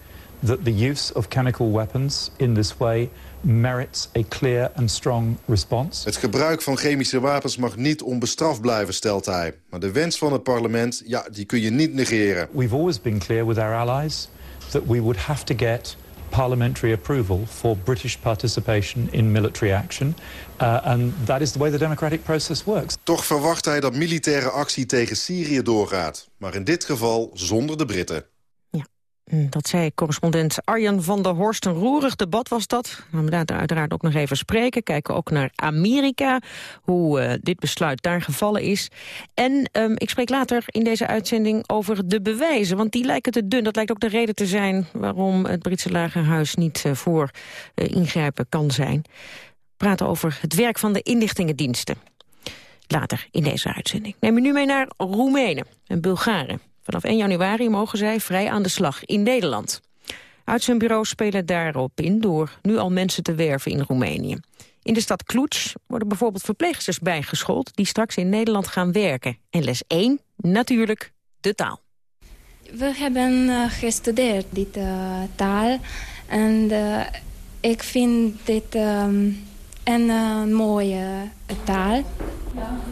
that the use of chemical weapons in this way merits a clear and strong response. Het gebruik van chemische wapens mag niet onbestraft blijven, stelt hij. Maar de wens van het parlement, ja, die kun je niet negeren. We've always been clear with our allies that we would have to get parliamentary approval for British participation in military action. Uh, and that is the way the democratic process works. Toch verwacht hij dat militaire actie tegen Syrië doorgaat. Maar in dit geval zonder de Britten. Mm, dat zei correspondent Arjan van der Horst. Een roerig debat was dat. We gaan uiteraard ook nog even spreken. Kijken ook naar Amerika, hoe uh, dit besluit daar gevallen is. En um, ik spreek later in deze uitzending over de bewijzen. Want die lijken te dun. Dat lijkt ook de reden te zijn waarom het Britse lagerhuis niet uh, voor uh, ingrijpen kan zijn. Praten over het werk van de inlichtingendiensten. Later in deze uitzending. Neem me nu mee naar Roemenen en Bulgaren. Vanaf 1 januari mogen zij vrij aan de slag in Nederland. Uitzendbureaus spelen daarop in door nu al mensen te werven in Roemenië. In de stad Cluj worden bijvoorbeeld verpleegsters bijgeschoold... die straks in Nederland gaan werken. En les 1, natuurlijk, de taal. We hebben uh, gestudeerd dit uh, taal. En uh, ik vind dit um, een mooie taal.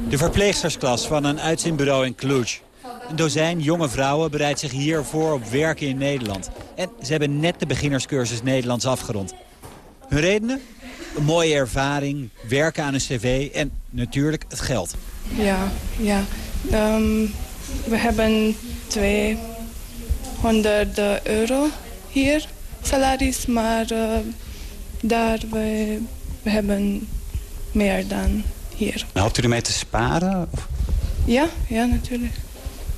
De verpleegstersklas van een uitzendbureau in Cluj. Een dozijn jonge vrouwen bereidt zich hiervoor op werken in Nederland. En ze hebben net de beginnerscursus Nederlands afgerond. Hun redenen? Een mooie ervaring, werken aan een cv en natuurlijk het geld. Ja, ja. Um, we hebben 200 euro hier, salaris, maar uh, daar we, we hebben meer dan hier. Nou, hoopt u ermee te sparen? Of? Ja, ja, natuurlijk.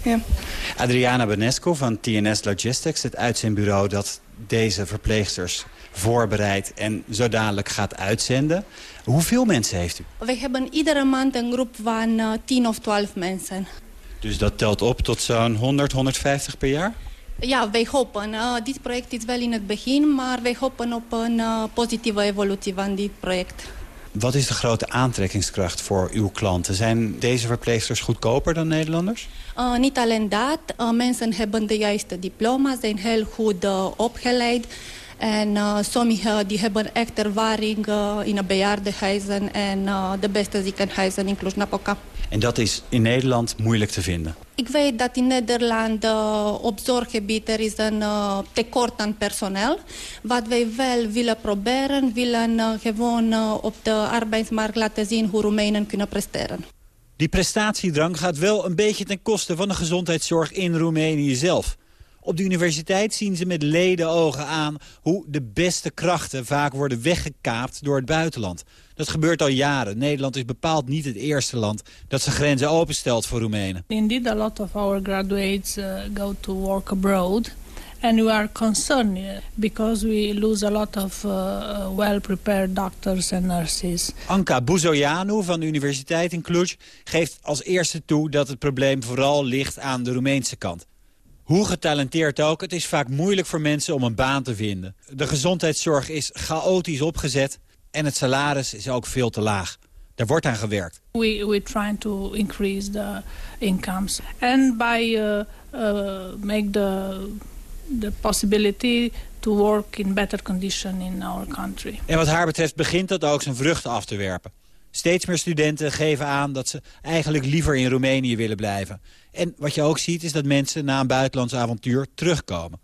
Ja. Adriana Benesco van TNS Logistics, het uitzendbureau dat deze verpleegsters voorbereidt en zo dadelijk gaat uitzenden. Hoeveel mensen heeft u? We hebben iedere maand een groep van uh, 10 of 12 mensen. Dus dat telt op tot zo'n 100, 150 per jaar? Ja, wij hopen. Uh, dit project is wel in het begin, maar wij hopen op een uh, positieve evolutie van dit project. Wat is de grote aantrekkingskracht voor uw klanten? Zijn deze verpleegsters goedkoper dan Nederlanders? Uh, niet alleen dat. Uh, mensen hebben de juiste diploma's, zijn heel goed uh, opgeleid. En sommigen die hebben echt ervaring in bejaardenhuizen en de beste ziekenhuizen in Cluj-Napoca. En dat is in Nederland moeilijk te vinden? Ik weet dat in Nederland uh, op zorggebied er is een uh, tekort aan personeel. Wat wij wel willen proberen, willen uh, gewoon uh, op de arbeidsmarkt laten zien hoe Roemenen kunnen presteren. Die prestatiedrang gaat wel een beetje ten koste van de gezondheidszorg in Roemenië zelf. Op de universiteit zien ze met ledenogen aan hoe de beste krachten vaak worden weggekaapt door het buitenland. Dat gebeurt al jaren. Nederland is bepaald niet het eerste land dat zijn grenzen openstelt voor Roemenen. Indeed, a lot of our graduates uh, go to work abroad. And we are concerned because we lose a lot of uh, well-prepared doctors and nurses. Anka Buzoianu van de Universiteit in Cluj geeft als eerste toe dat het probleem vooral ligt aan de Roemeense kant. Hoe getalenteerd ook, het is vaak moeilijk voor mensen om een baan te vinden. De gezondheidszorg is chaotisch opgezet en het salaris is ook veel te laag. Daar wordt aan gewerkt. We we trying to increase the incomes and by uh, uh, make the the possibility to work in better condition in our country. En wat haar betreft begint dat ook zijn vruchten af te werpen. Steeds meer studenten geven aan dat ze eigenlijk liever in Roemenië willen blijven. En wat je ook ziet is dat mensen na een buitenlands avontuur terugkomen.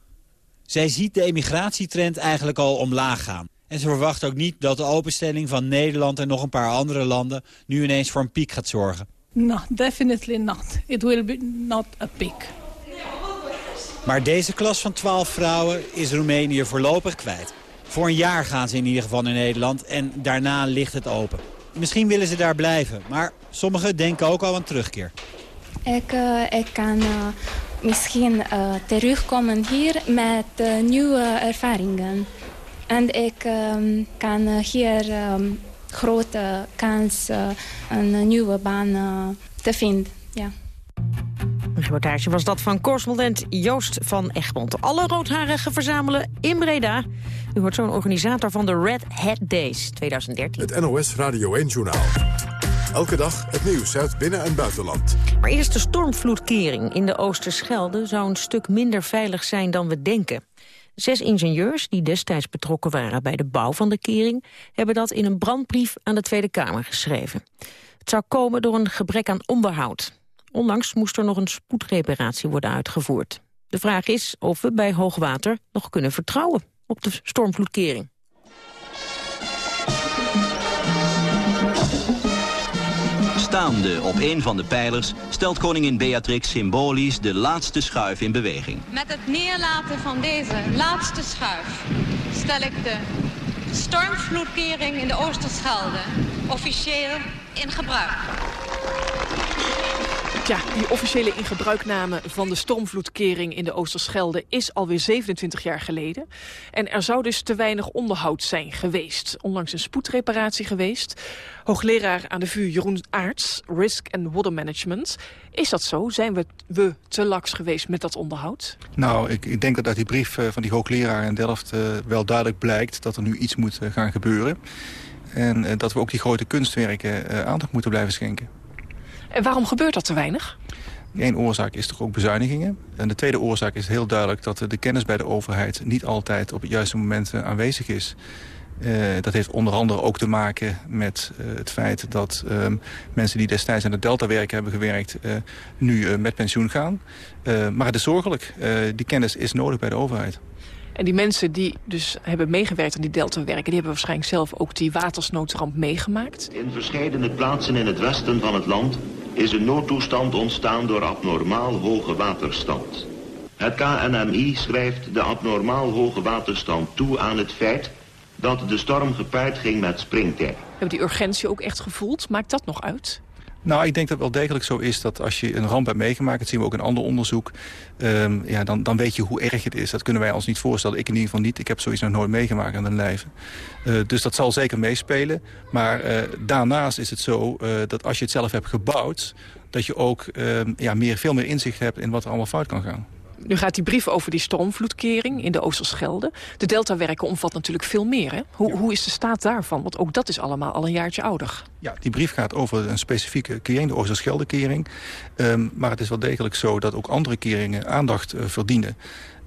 Zij ziet de emigratietrend eigenlijk al omlaag gaan. En ze verwacht ook niet dat de openstelling van Nederland en nog een paar andere landen nu ineens voor een piek gaat zorgen. No, definitely not. It will be not a peak. Maar deze klas van 12 vrouwen is Roemenië voorlopig kwijt. Voor een jaar gaan ze in ieder geval naar Nederland en daarna ligt het open. Misschien willen ze daar blijven, maar sommigen denken ook al aan terugkeer. Ik, uh, ik kan uh, misschien uh, terugkomen hier met nieuwe ervaringen. En ik um, kan hier um, grote kans een nieuwe baan te vinden. Ja. Een reportage was dat van correspondent Joost van Egmond. Alle roodharigen verzamelen in Breda. U hoort zo'n organisator van de Red Hat Days 2013. Het NOS Radio 1-journaal. Elke dag het nieuws uit binnen- en buitenland. Maar eerst de stormvloedkering in de Oosterschelde... zou een stuk minder veilig zijn dan we denken. Zes ingenieurs die destijds betrokken waren bij de bouw van de kering... hebben dat in een brandbrief aan de Tweede Kamer geschreven. Het zou komen door een gebrek aan onderhoud. Onlangs moest er nog een spoedreparatie worden uitgevoerd. De vraag is of we bij hoogwater nog kunnen vertrouwen op de stormvloedkering. Staande op een van de pijlers stelt koningin Beatrix symbolisch de laatste schuif in beweging. Met het neerlaten van deze laatste schuif stel ik de stormvloedkering in de Oosterschelde officieel in gebruik. Ja, die officiële ingebruikname van de stormvloedkering in de Oosterschelde is alweer 27 jaar geleden. En er zou dus te weinig onderhoud zijn geweest. Onlangs een spoedreparatie geweest. Hoogleraar aan de VU Jeroen Aarts, Risk and Water Management. Is dat zo? Zijn we, we te laks geweest met dat onderhoud? Nou, ik, ik denk dat uit die brief van die hoogleraar in Delft uh, wel duidelijk blijkt dat er nu iets moet uh, gaan gebeuren. En dat we ook die grote kunstwerken aandacht moeten blijven schenken. En waarom gebeurt dat te weinig? Eén oorzaak is toch ook bezuinigingen. En de tweede oorzaak is heel duidelijk dat de kennis bij de overheid... niet altijd op het juiste moment aanwezig is. Uh, dat heeft onder andere ook te maken met uh, het feit dat uh, mensen die destijds aan de Delta-werken hebben gewerkt... nu met pensioen gaan. maar het is zorgelijk. die kennis is nodig bij de overheid. En die mensen die dus hebben meegewerkt aan die deltawerken... die hebben waarschijnlijk zelf ook die watersnoodramp meegemaakt. In verschillende plaatsen in het westen van het land... is een noodtoestand ontstaan door abnormaal hoge waterstand. Het KNMI schrijft de abnormaal hoge waterstand toe aan het feit... dat de storm gepaard ging met springtij. Hebben die urgentie ook echt gevoeld? Maakt dat nog uit? Nou, ik denk dat het wel degelijk zo is dat als je een ramp hebt meegemaakt... dat zien we ook in ander onderzoek, um, ja, dan, dan weet je hoe erg het is. Dat kunnen wij ons niet voorstellen. Ik in ieder geval niet. Ik heb zoiets nog nooit meegemaakt aan de lijve. Uh, dus dat zal zeker meespelen. Maar uh, daarnaast is het zo uh, dat als je het zelf hebt gebouwd... dat je ook ja, meer, veel meer inzicht hebt in wat er allemaal fout kan gaan. Nu gaat die brief over die stormvloedkering in de Oosterschelde. De deltawerken omvat natuurlijk veel meer. Hè? Hoe, ja. hoe is de staat daarvan? Want ook dat is allemaal al een jaartje ouder. Ja, die brief gaat over een specifieke kering, de Oosterscheldekering. Um, maar het is wel degelijk zo dat ook andere keringen aandacht uh, verdienen.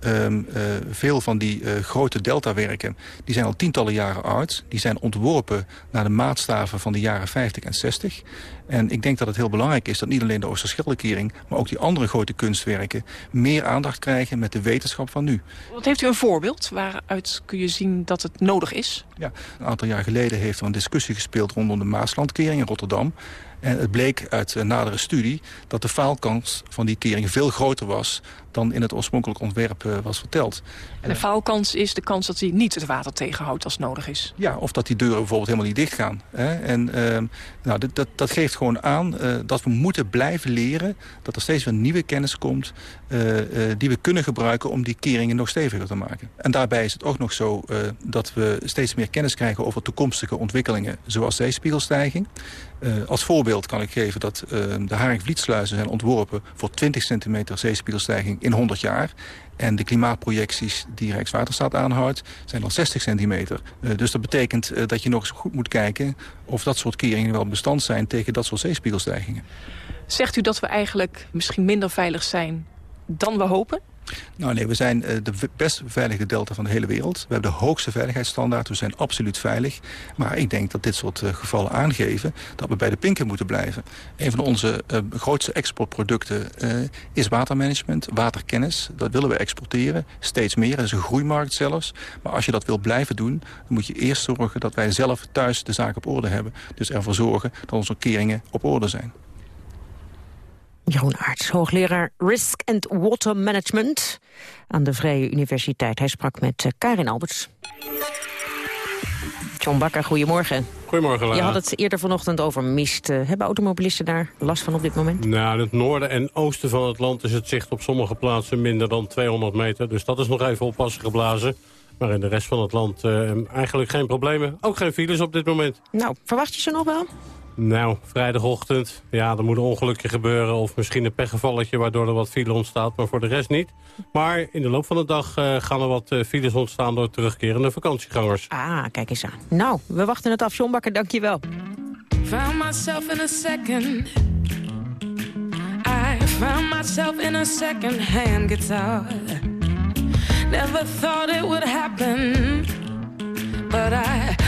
Um, uh, veel van die uh, grote deltawerken die zijn al tientallen jaren oud. Die zijn ontworpen naar de maatstaven van de jaren 50 en 60. En ik denk dat het heel belangrijk is dat niet alleen de Oosterscheldekering... maar ook die andere grote kunstwerken meer aandacht krijgen met de wetenschap van nu. Wat heeft u een voorbeeld waaruit kun je zien dat het nodig is? Ja, een aantal jaar geleden heeft er een discussie gespeeld rondom de Maaslandkering in Rotterdam. En het bleek uit nadere studie dat de faalkans van die kering veel groter was dan in het oorspronkelijk ontwerp uh, was verteld. En de faalkans is de kans dat hij niet het water tegenhoudt als nodig is? Ja, of dat die deuren bijvoorbeeld helemaal niet dicht gaan. Hè? En uh, nou, dat, dat, dat geeft gewoon aan uh, dat we moeten blijven leren... dat er steeds weer nieuwe kennis komt die we kunnen gebruiken... om die keringen nog steviger te maken. En daarbij is het ook nog zo dat we steeds meer kennis krijgen... over toekomstige ontwikkelingen zoals zeespiegelstijging. als voorbeeld kan ik geven dat de Haringvlietsluizen zijn ontworpen... voor 20 centimeter zeespiegelstijging in 100 jaar. En de klimaatprojecties die Rijkswaterstaat aanhoudt zijn al 60 centimeter. Uh, dus dat betekent uh, dat je nog eens goed moet kijken of dat soort keringen wel bestand zijn tegen dat soort zeespiegelstijgingen. Zegt u dat we eigenlijk misschien minder veilig zijn dan we hopen? Nou nee, we zijn uh, de best beveiligde delta van de hele wereld. We hebben de hoogste veiligheidsstandaard, we zijn absoluut veilig. Maar ik denk dat dit soort uh, gevallen aangeven dat we bij de pinken moeten blijven. Een van onze uh, grootste exportproducten is watermanagement, waterkennis. Dat willen we exporteren, steeds meer. Dat is een groeimarkt zelfs. Maar als je dat wil blijven doen, dan moet je eerst zorgen dat wij zelf thuis de zaak op orde hebben. Dus ervoor zorgen dat onze keringen op orde zijn. Jeroen Aerts, hoogleraar Risk and Water Management aan de Vrije Universiteit. Hij sprak met uh, Karin Alberts. John Bakker, goedemorgen. Goedemorgen, Lara. Je had het eerder vanochtend over mist. Uh, hebben automobilisten daar last van op dit moment? Nou, in het noorden en oosten van het land is het zicht op sommige plaatsen minder dan 200 meter. Dus dat is nog even oppassen geblazen. Maar in de rest van het land uh, eigenlijk geen problemen. Ook geen files op dit moment. Nou, verwacht je ze nog wel? Nou, vrijdagochtend, ja, er moet een ongelukje gebeuren... of misschien een pechgevalletje waardoor er wat file ontstaat, maar voor de rest niet. Maar in de loop van de dag uh, gaan er wat uh, files ontstaan door terugkerende vakantiegangers. Ah, kijk eens aan. Nou, we wachten het af. John Bakker, dankjewel. Found myself in a second I found myself in a second-hand guitar Never thought it would happen But I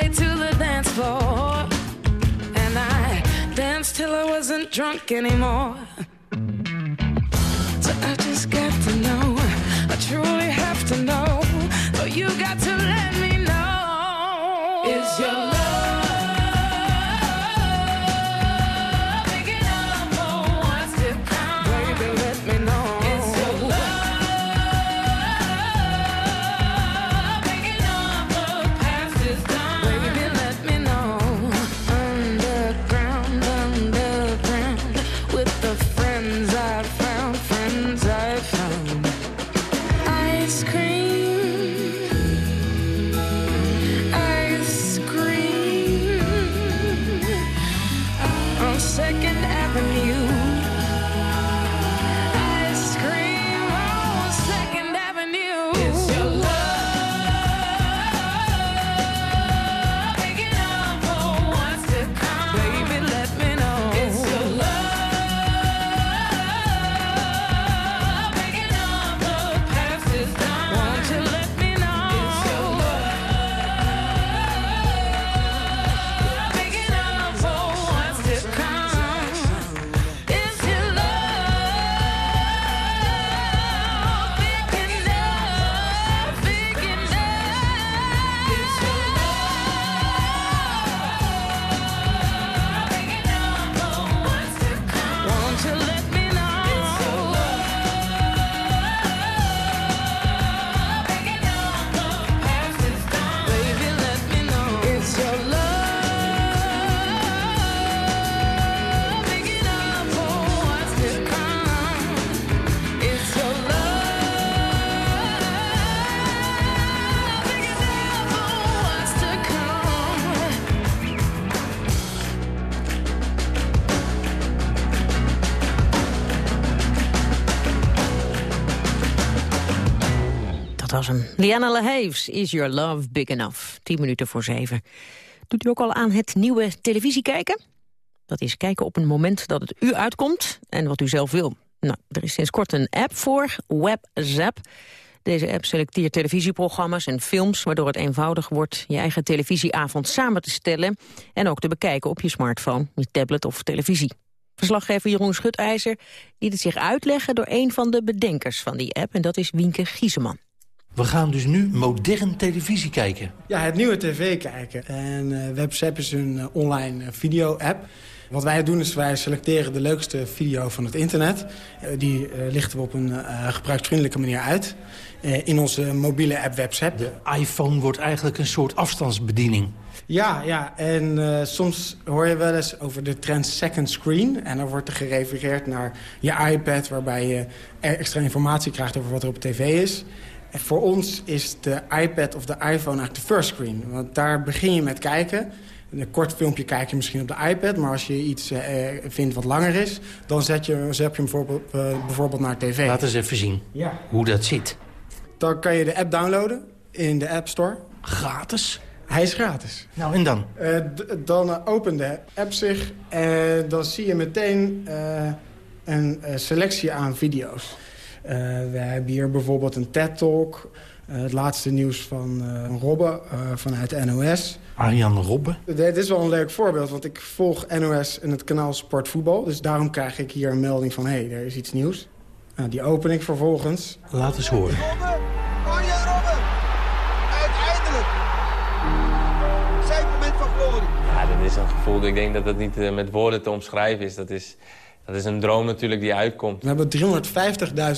to the dance floor and I danced till I wasn't drunk anymore. So I just got to know, I truly have to know. So you got to Liana Leheves, Is Your Love Big Enough? 10 minuten voor zeven. Doet u ook al aan het nieuwe televisie kijken? Dat is kijken op een moment dat het u uitkomt en wat u zelf wil. Nou, er is sinds kort een app voor, WebZap. Deze app selecteert televisieprogramma's en films... waardoor het eenvoudig wordt je eigen televisieavond samen te stellen... en ook te bekijken op je smartphone, je tablet of televisie. Verslaggever Jeroen Schutijzer liet het zich uitleggen... door een van de bedenkers van die app, en dat is Wienke Gieseman. We gaan dus nu modern televisie kijken. Ja, het nieuwe tv kijken. En uh, WebZap is een uh, online uh, video-app. Wat wij doen is wij selecteren de leukste video van het internet. die lichten we op een gebruiksvriendelijke manier uit. in onze mobiele app WebZap. De iPhone wordt eigenlijk een soort afstandsbediening. Ja, ja. En uh, soms hoor je wel eens over de trend second screen. En dan wordt er gerefereerd naar je iPad... waarbij je extra informatie krijgt over wat er op tv is. En voor ons is de iPad of de iPhone eigenlijk de first screen. Want daar begin je met kijken. Een kort filmpje kijk je misschien op de iPad. Maar als je iets uh, vindt wat langer is... dan zet je, zet je hem bijvoorbeeld, uh, bijvoorbeeld naar tv. Laat eens even zien ja. hoe dat zit. Dan kan je de app downloaden in de App Store. Gratis? Hij is gratis. Nou, en dan? Uh, dan uh, opent de app zich en dan zie je meteen een selectie aan video's. Uh, we hebben hier bijvoorbeeld een TED-talk. Uh, het laatste nieuws van Robbe vanuit de NOS. Arjan Robbe? Dit is wel een leuk voorbeeld, want ik volg NOS in het kanaal Sportvoetbal. Dus daarom krijg ik hier een melding van, hé, hey, er is iets nieuws. Nou, die open ik vervolgens. Laat eens horen. Arjan Robbe! Uiteindelijk! Zijn moment van glorie. Ja, dat is een gevoel. Ik denk dat dat niet uh, met woorden te omschrijven is. Dat is... Dat is een droom natuurlijk die uitkomt. We hebben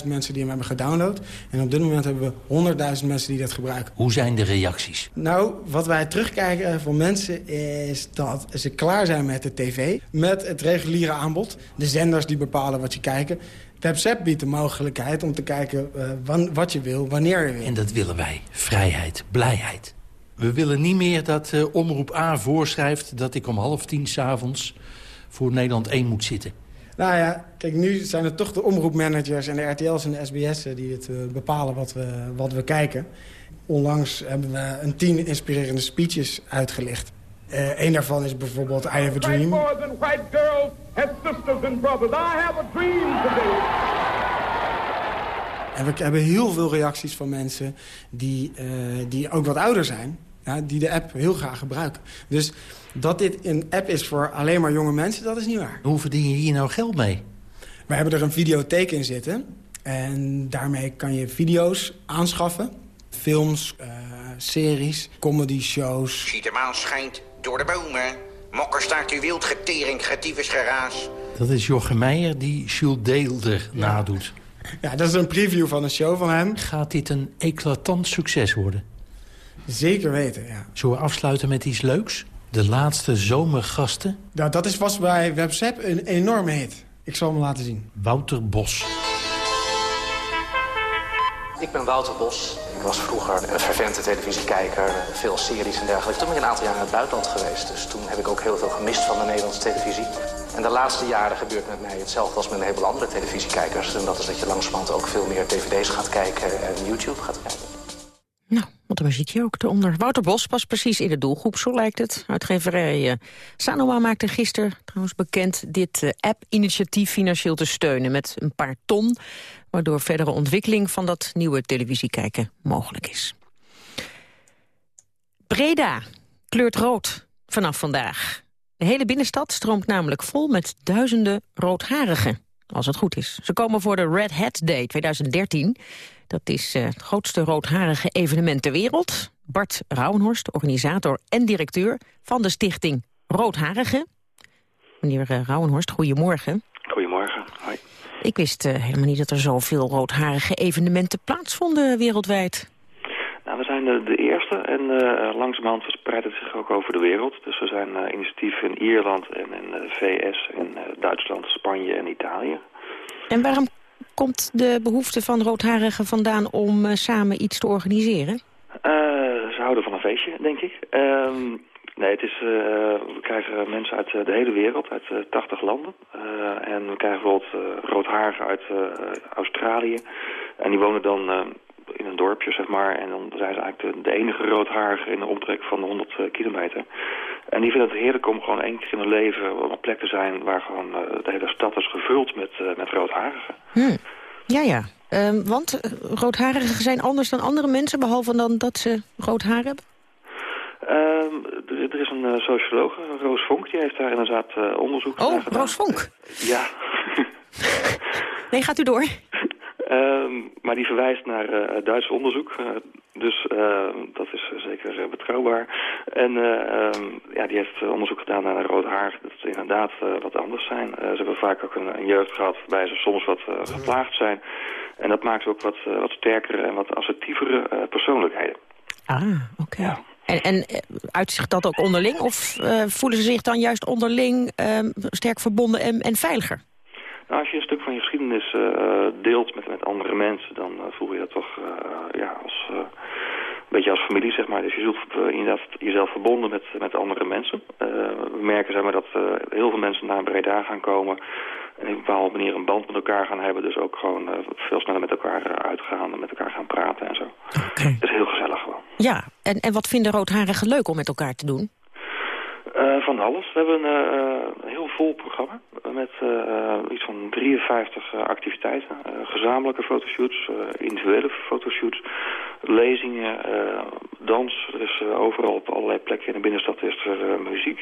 350.000 mensen die hem hebben gedownload. En op dit moment hebben we 100.000 mensen die dat gebruiken. Hoe zijn de reacties? Nou, wat wij terugkijken van mensen is dat ze klaar zijn met de tv. Met het reguliere aanbod. De zenders die bepalen wat je kijkt. WebSap biedt de mogelijkheid om te kijken uh, wat je wil, wanneer je wil. En dat willen wij. Vrijheid, blijheid. We willen niet meer dat uh, Omroep A voorschrijft... dat ik om half tien s'avonds voor Nederland 1 moet zitten. Nou ja, kijk, nu zijn het toch de omroepmanagers en de RTL's en de SBS'en... die het uh, bepalen wat we, wat we kijken. Onlangs hebben we een tien inspirerende speeches uitgelicht. Uh, een daarvan is bijvoorbeeld I Have a Dream. White boys and white girls and sisters and brothers. I have a dream today. En we hebben heel veel reacties van mensen die, uh, die ook wat ouder zijn. Ja, die de app heel graag gebruiken. Dus dat dit een app is voor alleen maar jonge mensen, dat is niet waar. Hoe verdien je hier nou geld mee? We hebben er een videotheek in zitten. En daarmee kan je video's aanschaffen. Films, uh, series, comedy shows. Ziet de maan schijnt door de bomen. Mokker staat u wild, getering, getiefes geraas. Dat is Jochem Meijer die Jules Deelder ja. nadoet. Ja, dat is een preview van een show van hem. Gaat dit een eclatant succes worden? Zeker weten, ja. Zullen we afsluiten met iets leuks? De laatste zomergasten? Nou, dat is, was bij WebSap een enorme hit. Ik zal hem laten zien. Wouter Bos. Ik ben Wouter Bos. Ik was vroeger een fervente televisiekijker, veel series en dergelijke. Toen ben ik een aantal jaar naar het buitenland geweest. Dus toen heb ik ook heel veel gemist van de Nederlandse televisie. En de laatste jaren gebeurt met mij hetzelfde als met een heleboel andere televisiekijkers. En dat is dat je langzamerhand ook veel meer dvd's gaat kijken en YouTube gaat kijken. Want ook eronder. Wouter Bos pas precies in de doelgroep, zo lijkt het. Uitgeverij uh, Sanoma maakte gisteren trouwens bekend dit uh, app-initiatief financieel te steunen met een paar ton, waardoor verdere ontwikkeling van dat nieuwe televisiekijken mogelijk is. Breda kleurt rood vanaf vandaag. De hele binnenstad stroomt namelijk vol met duizenden roodharigen. Als het goed is. Ze komen voor de Red Hat Day 2013. Dat is uh, het grootste roodharige evenement ter wereld. Bart Rauwenhorst, organisator en directeur van de stichting Roodharigen. Meneer uh, Rauwenhorst, goedemorgen. Goedemorgen, hoi. Ik wist uh, helemaal niet dat er zoveel roodharige evenementen plaatsvonden wereldwijd. Nou, we zijn de, de eerste en uh, langzamerhand verspreidt het zich ook over de wereld. Dus we zijn uh, initiatief in Ierland en in de VS, in Duitsland, Spanje en Italië. En waarom komt de behoefte van roodharigen vandaan om samen iets te organiseren? Ze houden van een feestje, denk ik. Uh, nee, het is, we krijgen mensen uit de hele wereld, uit 80 landen. en we krijgen bijvoorbeeld roodharigen uit Australië. En die wonen dan in een dorpje, zeg maar. En dan zijn ze eigenlijk de, de enige roodharigen in de omtrek van de 100 kilometer. En die vinden het heerlijk om gewoon één keer in hun leven op een plek te zijn... waar gewoon uh, de hele stad is gevuld met, uh, met roodharigen. Hmm. Ja, ja. Um, want roodharigen zijn anders dan andere mensen... behalve dan dat ze rood haar hebben? Um, er, is een socioloog, Roos Vonk, die heeft daar inderdaad onderzoek oh, naar gedaan. Oh, Roos Vonk? ja. nee, gaat u door. Um, maar die verwijst naar uh, Duits onderzoek. Uh, dus uh, dat is zeker betrouwbaar. En um, ja, die heeft onderzoek gedaan naar rood haar. Dat ze inderdaad wat anders zijn. ze hebben vaak ook een, een, jeugd gehad waarbij ze soms wat geplaagd zijn. En dat maakt ze ook wat, wat sterkere en wat assertievere persoonlijkheden. Ah, oké. Okay. Ja. En, en uitzicht dat ook onderling? Of voelen ze zich dan juist onderling sterk verbonden en, en veiliger? Nou, als je een stuk van je geschiedenis uh, deelt met, met andere mensen, dan uh, voel je dat toch uh, ja, als, een beetje als familie, zeg maar. Dus je zult inderdaad jezelf verbonden met, met andere mensen. we merken zeg maar, dat heel veel mensen naar Breda gaan komen en op een bepaalde manier een band met elkaar gaan hebben. Dus ook gewoon veel sneller met elkaar uitgaan en met elkaar gaan praten en zo. Okay. Het is heel gezellig gewoon. Ja, en, en wat vinden roodharigen leuk om met elkaar te doen? Uh, van alles. We hebben een uh, heel vol programma. Met iets van 53 activiteiten. gezamenlijke fotoshoots, individuele fotoshoots, lezingen, dans. Er is overal op allerlei plekken in de binnenstad is er muziek.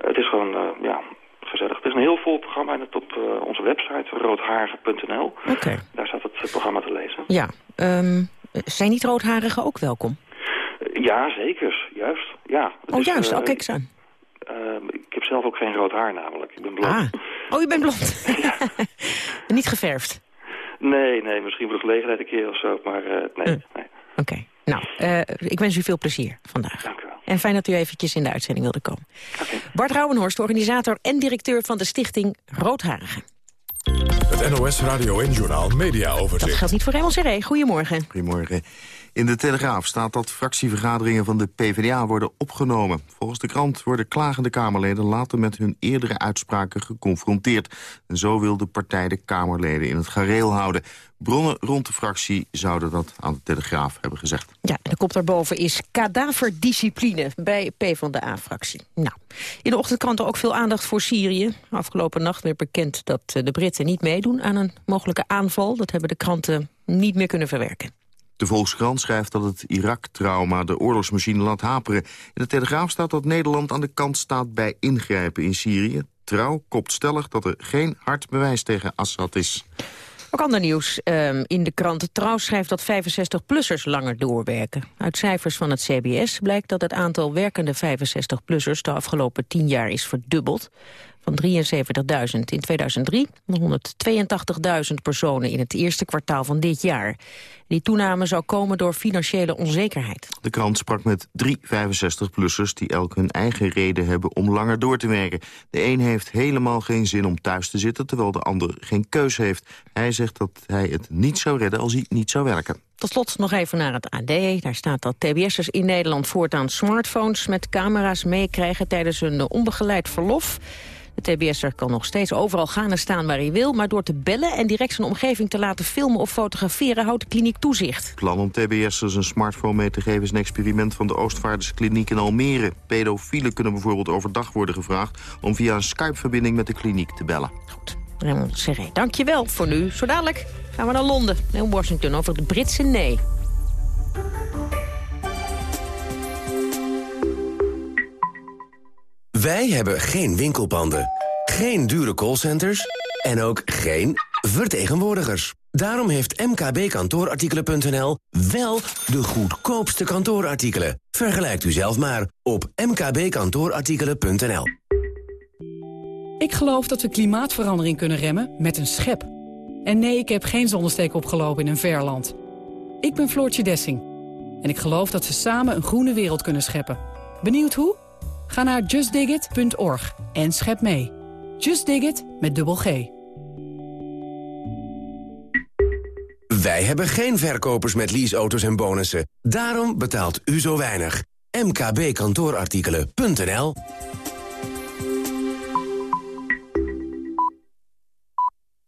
het is gewoon, ja, gezellig. Het is een heel vol programma en het op onze website roodhagen.nl. Oké. Daar staat het programma te lezen. Ja, ehm, zijn niet roodharigen ook welkom? Ja, zeker. Juist. Ja. oh, juist. Uh, oh, kijk eens aan. Uh, ik heb zelf ook geen rood haar namelijk. Ik ben blond. Ah. Oh, je bent blond. niet geverfd? Nee, nee. Misschien voor de gelegenheid een keer of zo. Maar uh, nee. nee. Oké. Okay. Nou, ik wens u veel plezier vandaag. Dank u wel. En fijn dat u eventjes in de uitzending wilde komen. Okay. Bart Rauwenhorst, organisator en directeur van de stichting Roodharigen. Het NOS Radio en Journaal Media Overzicht. Dat geldt niet voor Raymond Serré. Goedemorgen. Goedemorgen. In de Telegraaf staat dat fractievergaderingen van de PvdA worden opgenomen. Volgens de krant worden klagende Kamerleden later met hun eerdere uitspraken geconfronteerd. En zo wil de partij de Kamerleden in het gareel houden. Bronnen rond de fractie zouden dat aan de Telegraaf hebben gezegd. Ja, de kop daarboven is kadaverdiscipline bij PvdA-fractie. Nou, in de ochtendkranten ook veel aandacht voor Syrië. Afgelopen nacht werd bekend dat eh, de Britten niet meedoen aan een mogelijke aanval. Dat hebben de kranten niet meer kunnen verwerken. De Volkskrant schrijft dat het Irak-trauma de oorlogsmachine laat haperen. In de Telegraaf staat dat Nederland aan de kant staat bij ingrijpen in Syrië. Trouw kopt stellig dat er geen hard bewijs tegen Assad is. Ook ander nieuws um, in de krant. Trouw schrijft dat 65-plussers langer doorwerken. Uit cijfers van het CBS blijkt dat het aantal werkende 65-plussers... de afgelopen 10 jaar is verdubbeld van 73.000 in 2003 naar 182.000 personen in het eerste kwartaal van dit jaar. Die toename zou komen door financiële onzekerheid. De krant sprak met drie 65-plussers die elk hun eigen reden hebben om langer door te werken. De een heeft helemaal geen zin om thuis te zitten, terwijl de ander geen keus heeft. Hij zegt dat hij het niet zou redden als hij niet zou werken. Tot slot nog even naar het AD. Daar staat dat TBS'ers in Nederland voortaan smartphones met camera's meekrijgen tijdens hun onbegeleid verlof. De TBS'er kan nog steeds overal gaan en staan waar hij wil... maar door te bellen en direct zijn omgeving te laten filmen of fotograferen... houdt de kliniek toezicht. plan om TBS'ers een smartphone mee te geven... is een experiment van de Oostvaarderskliniek in Almere. Pedofielen kunnen bijvoorbeeld overdag worden gevraagd... om via een Skype-verbinding met de kliniek te bellen. Goed. Raymond Serré, dankjewel voor nu. Zo dadelijk gaan we naar Londen en Washington over het Britse nee. Wij hebben geen winkelpanden, geen dure callcenters en ook geen vertegenwoordigers. Daarom heeft mkbkantoorartikelen.nl wel de goedkoopste kantoorartikelen. Vergelijkt u zelf maar op mkbkantoorartikelen.nl. Ik geloof dat we klimaatverandering kunnen remmen met een schep. En nee, ik heb geen zonnesteek opgelopen in een ver land. Ik ben Floortje Dessing. En ik geloof dat we samen een groene wereld kunnen scheppen. Benieuwd hoe? Ga naar justdigit.org en schep mee. Just Dig It met dubbel G. Wij hebben geen verkopers met leaseauto's en bonussen. Daarom betaalt u zo weinig. mkbkantoorartikelen.nl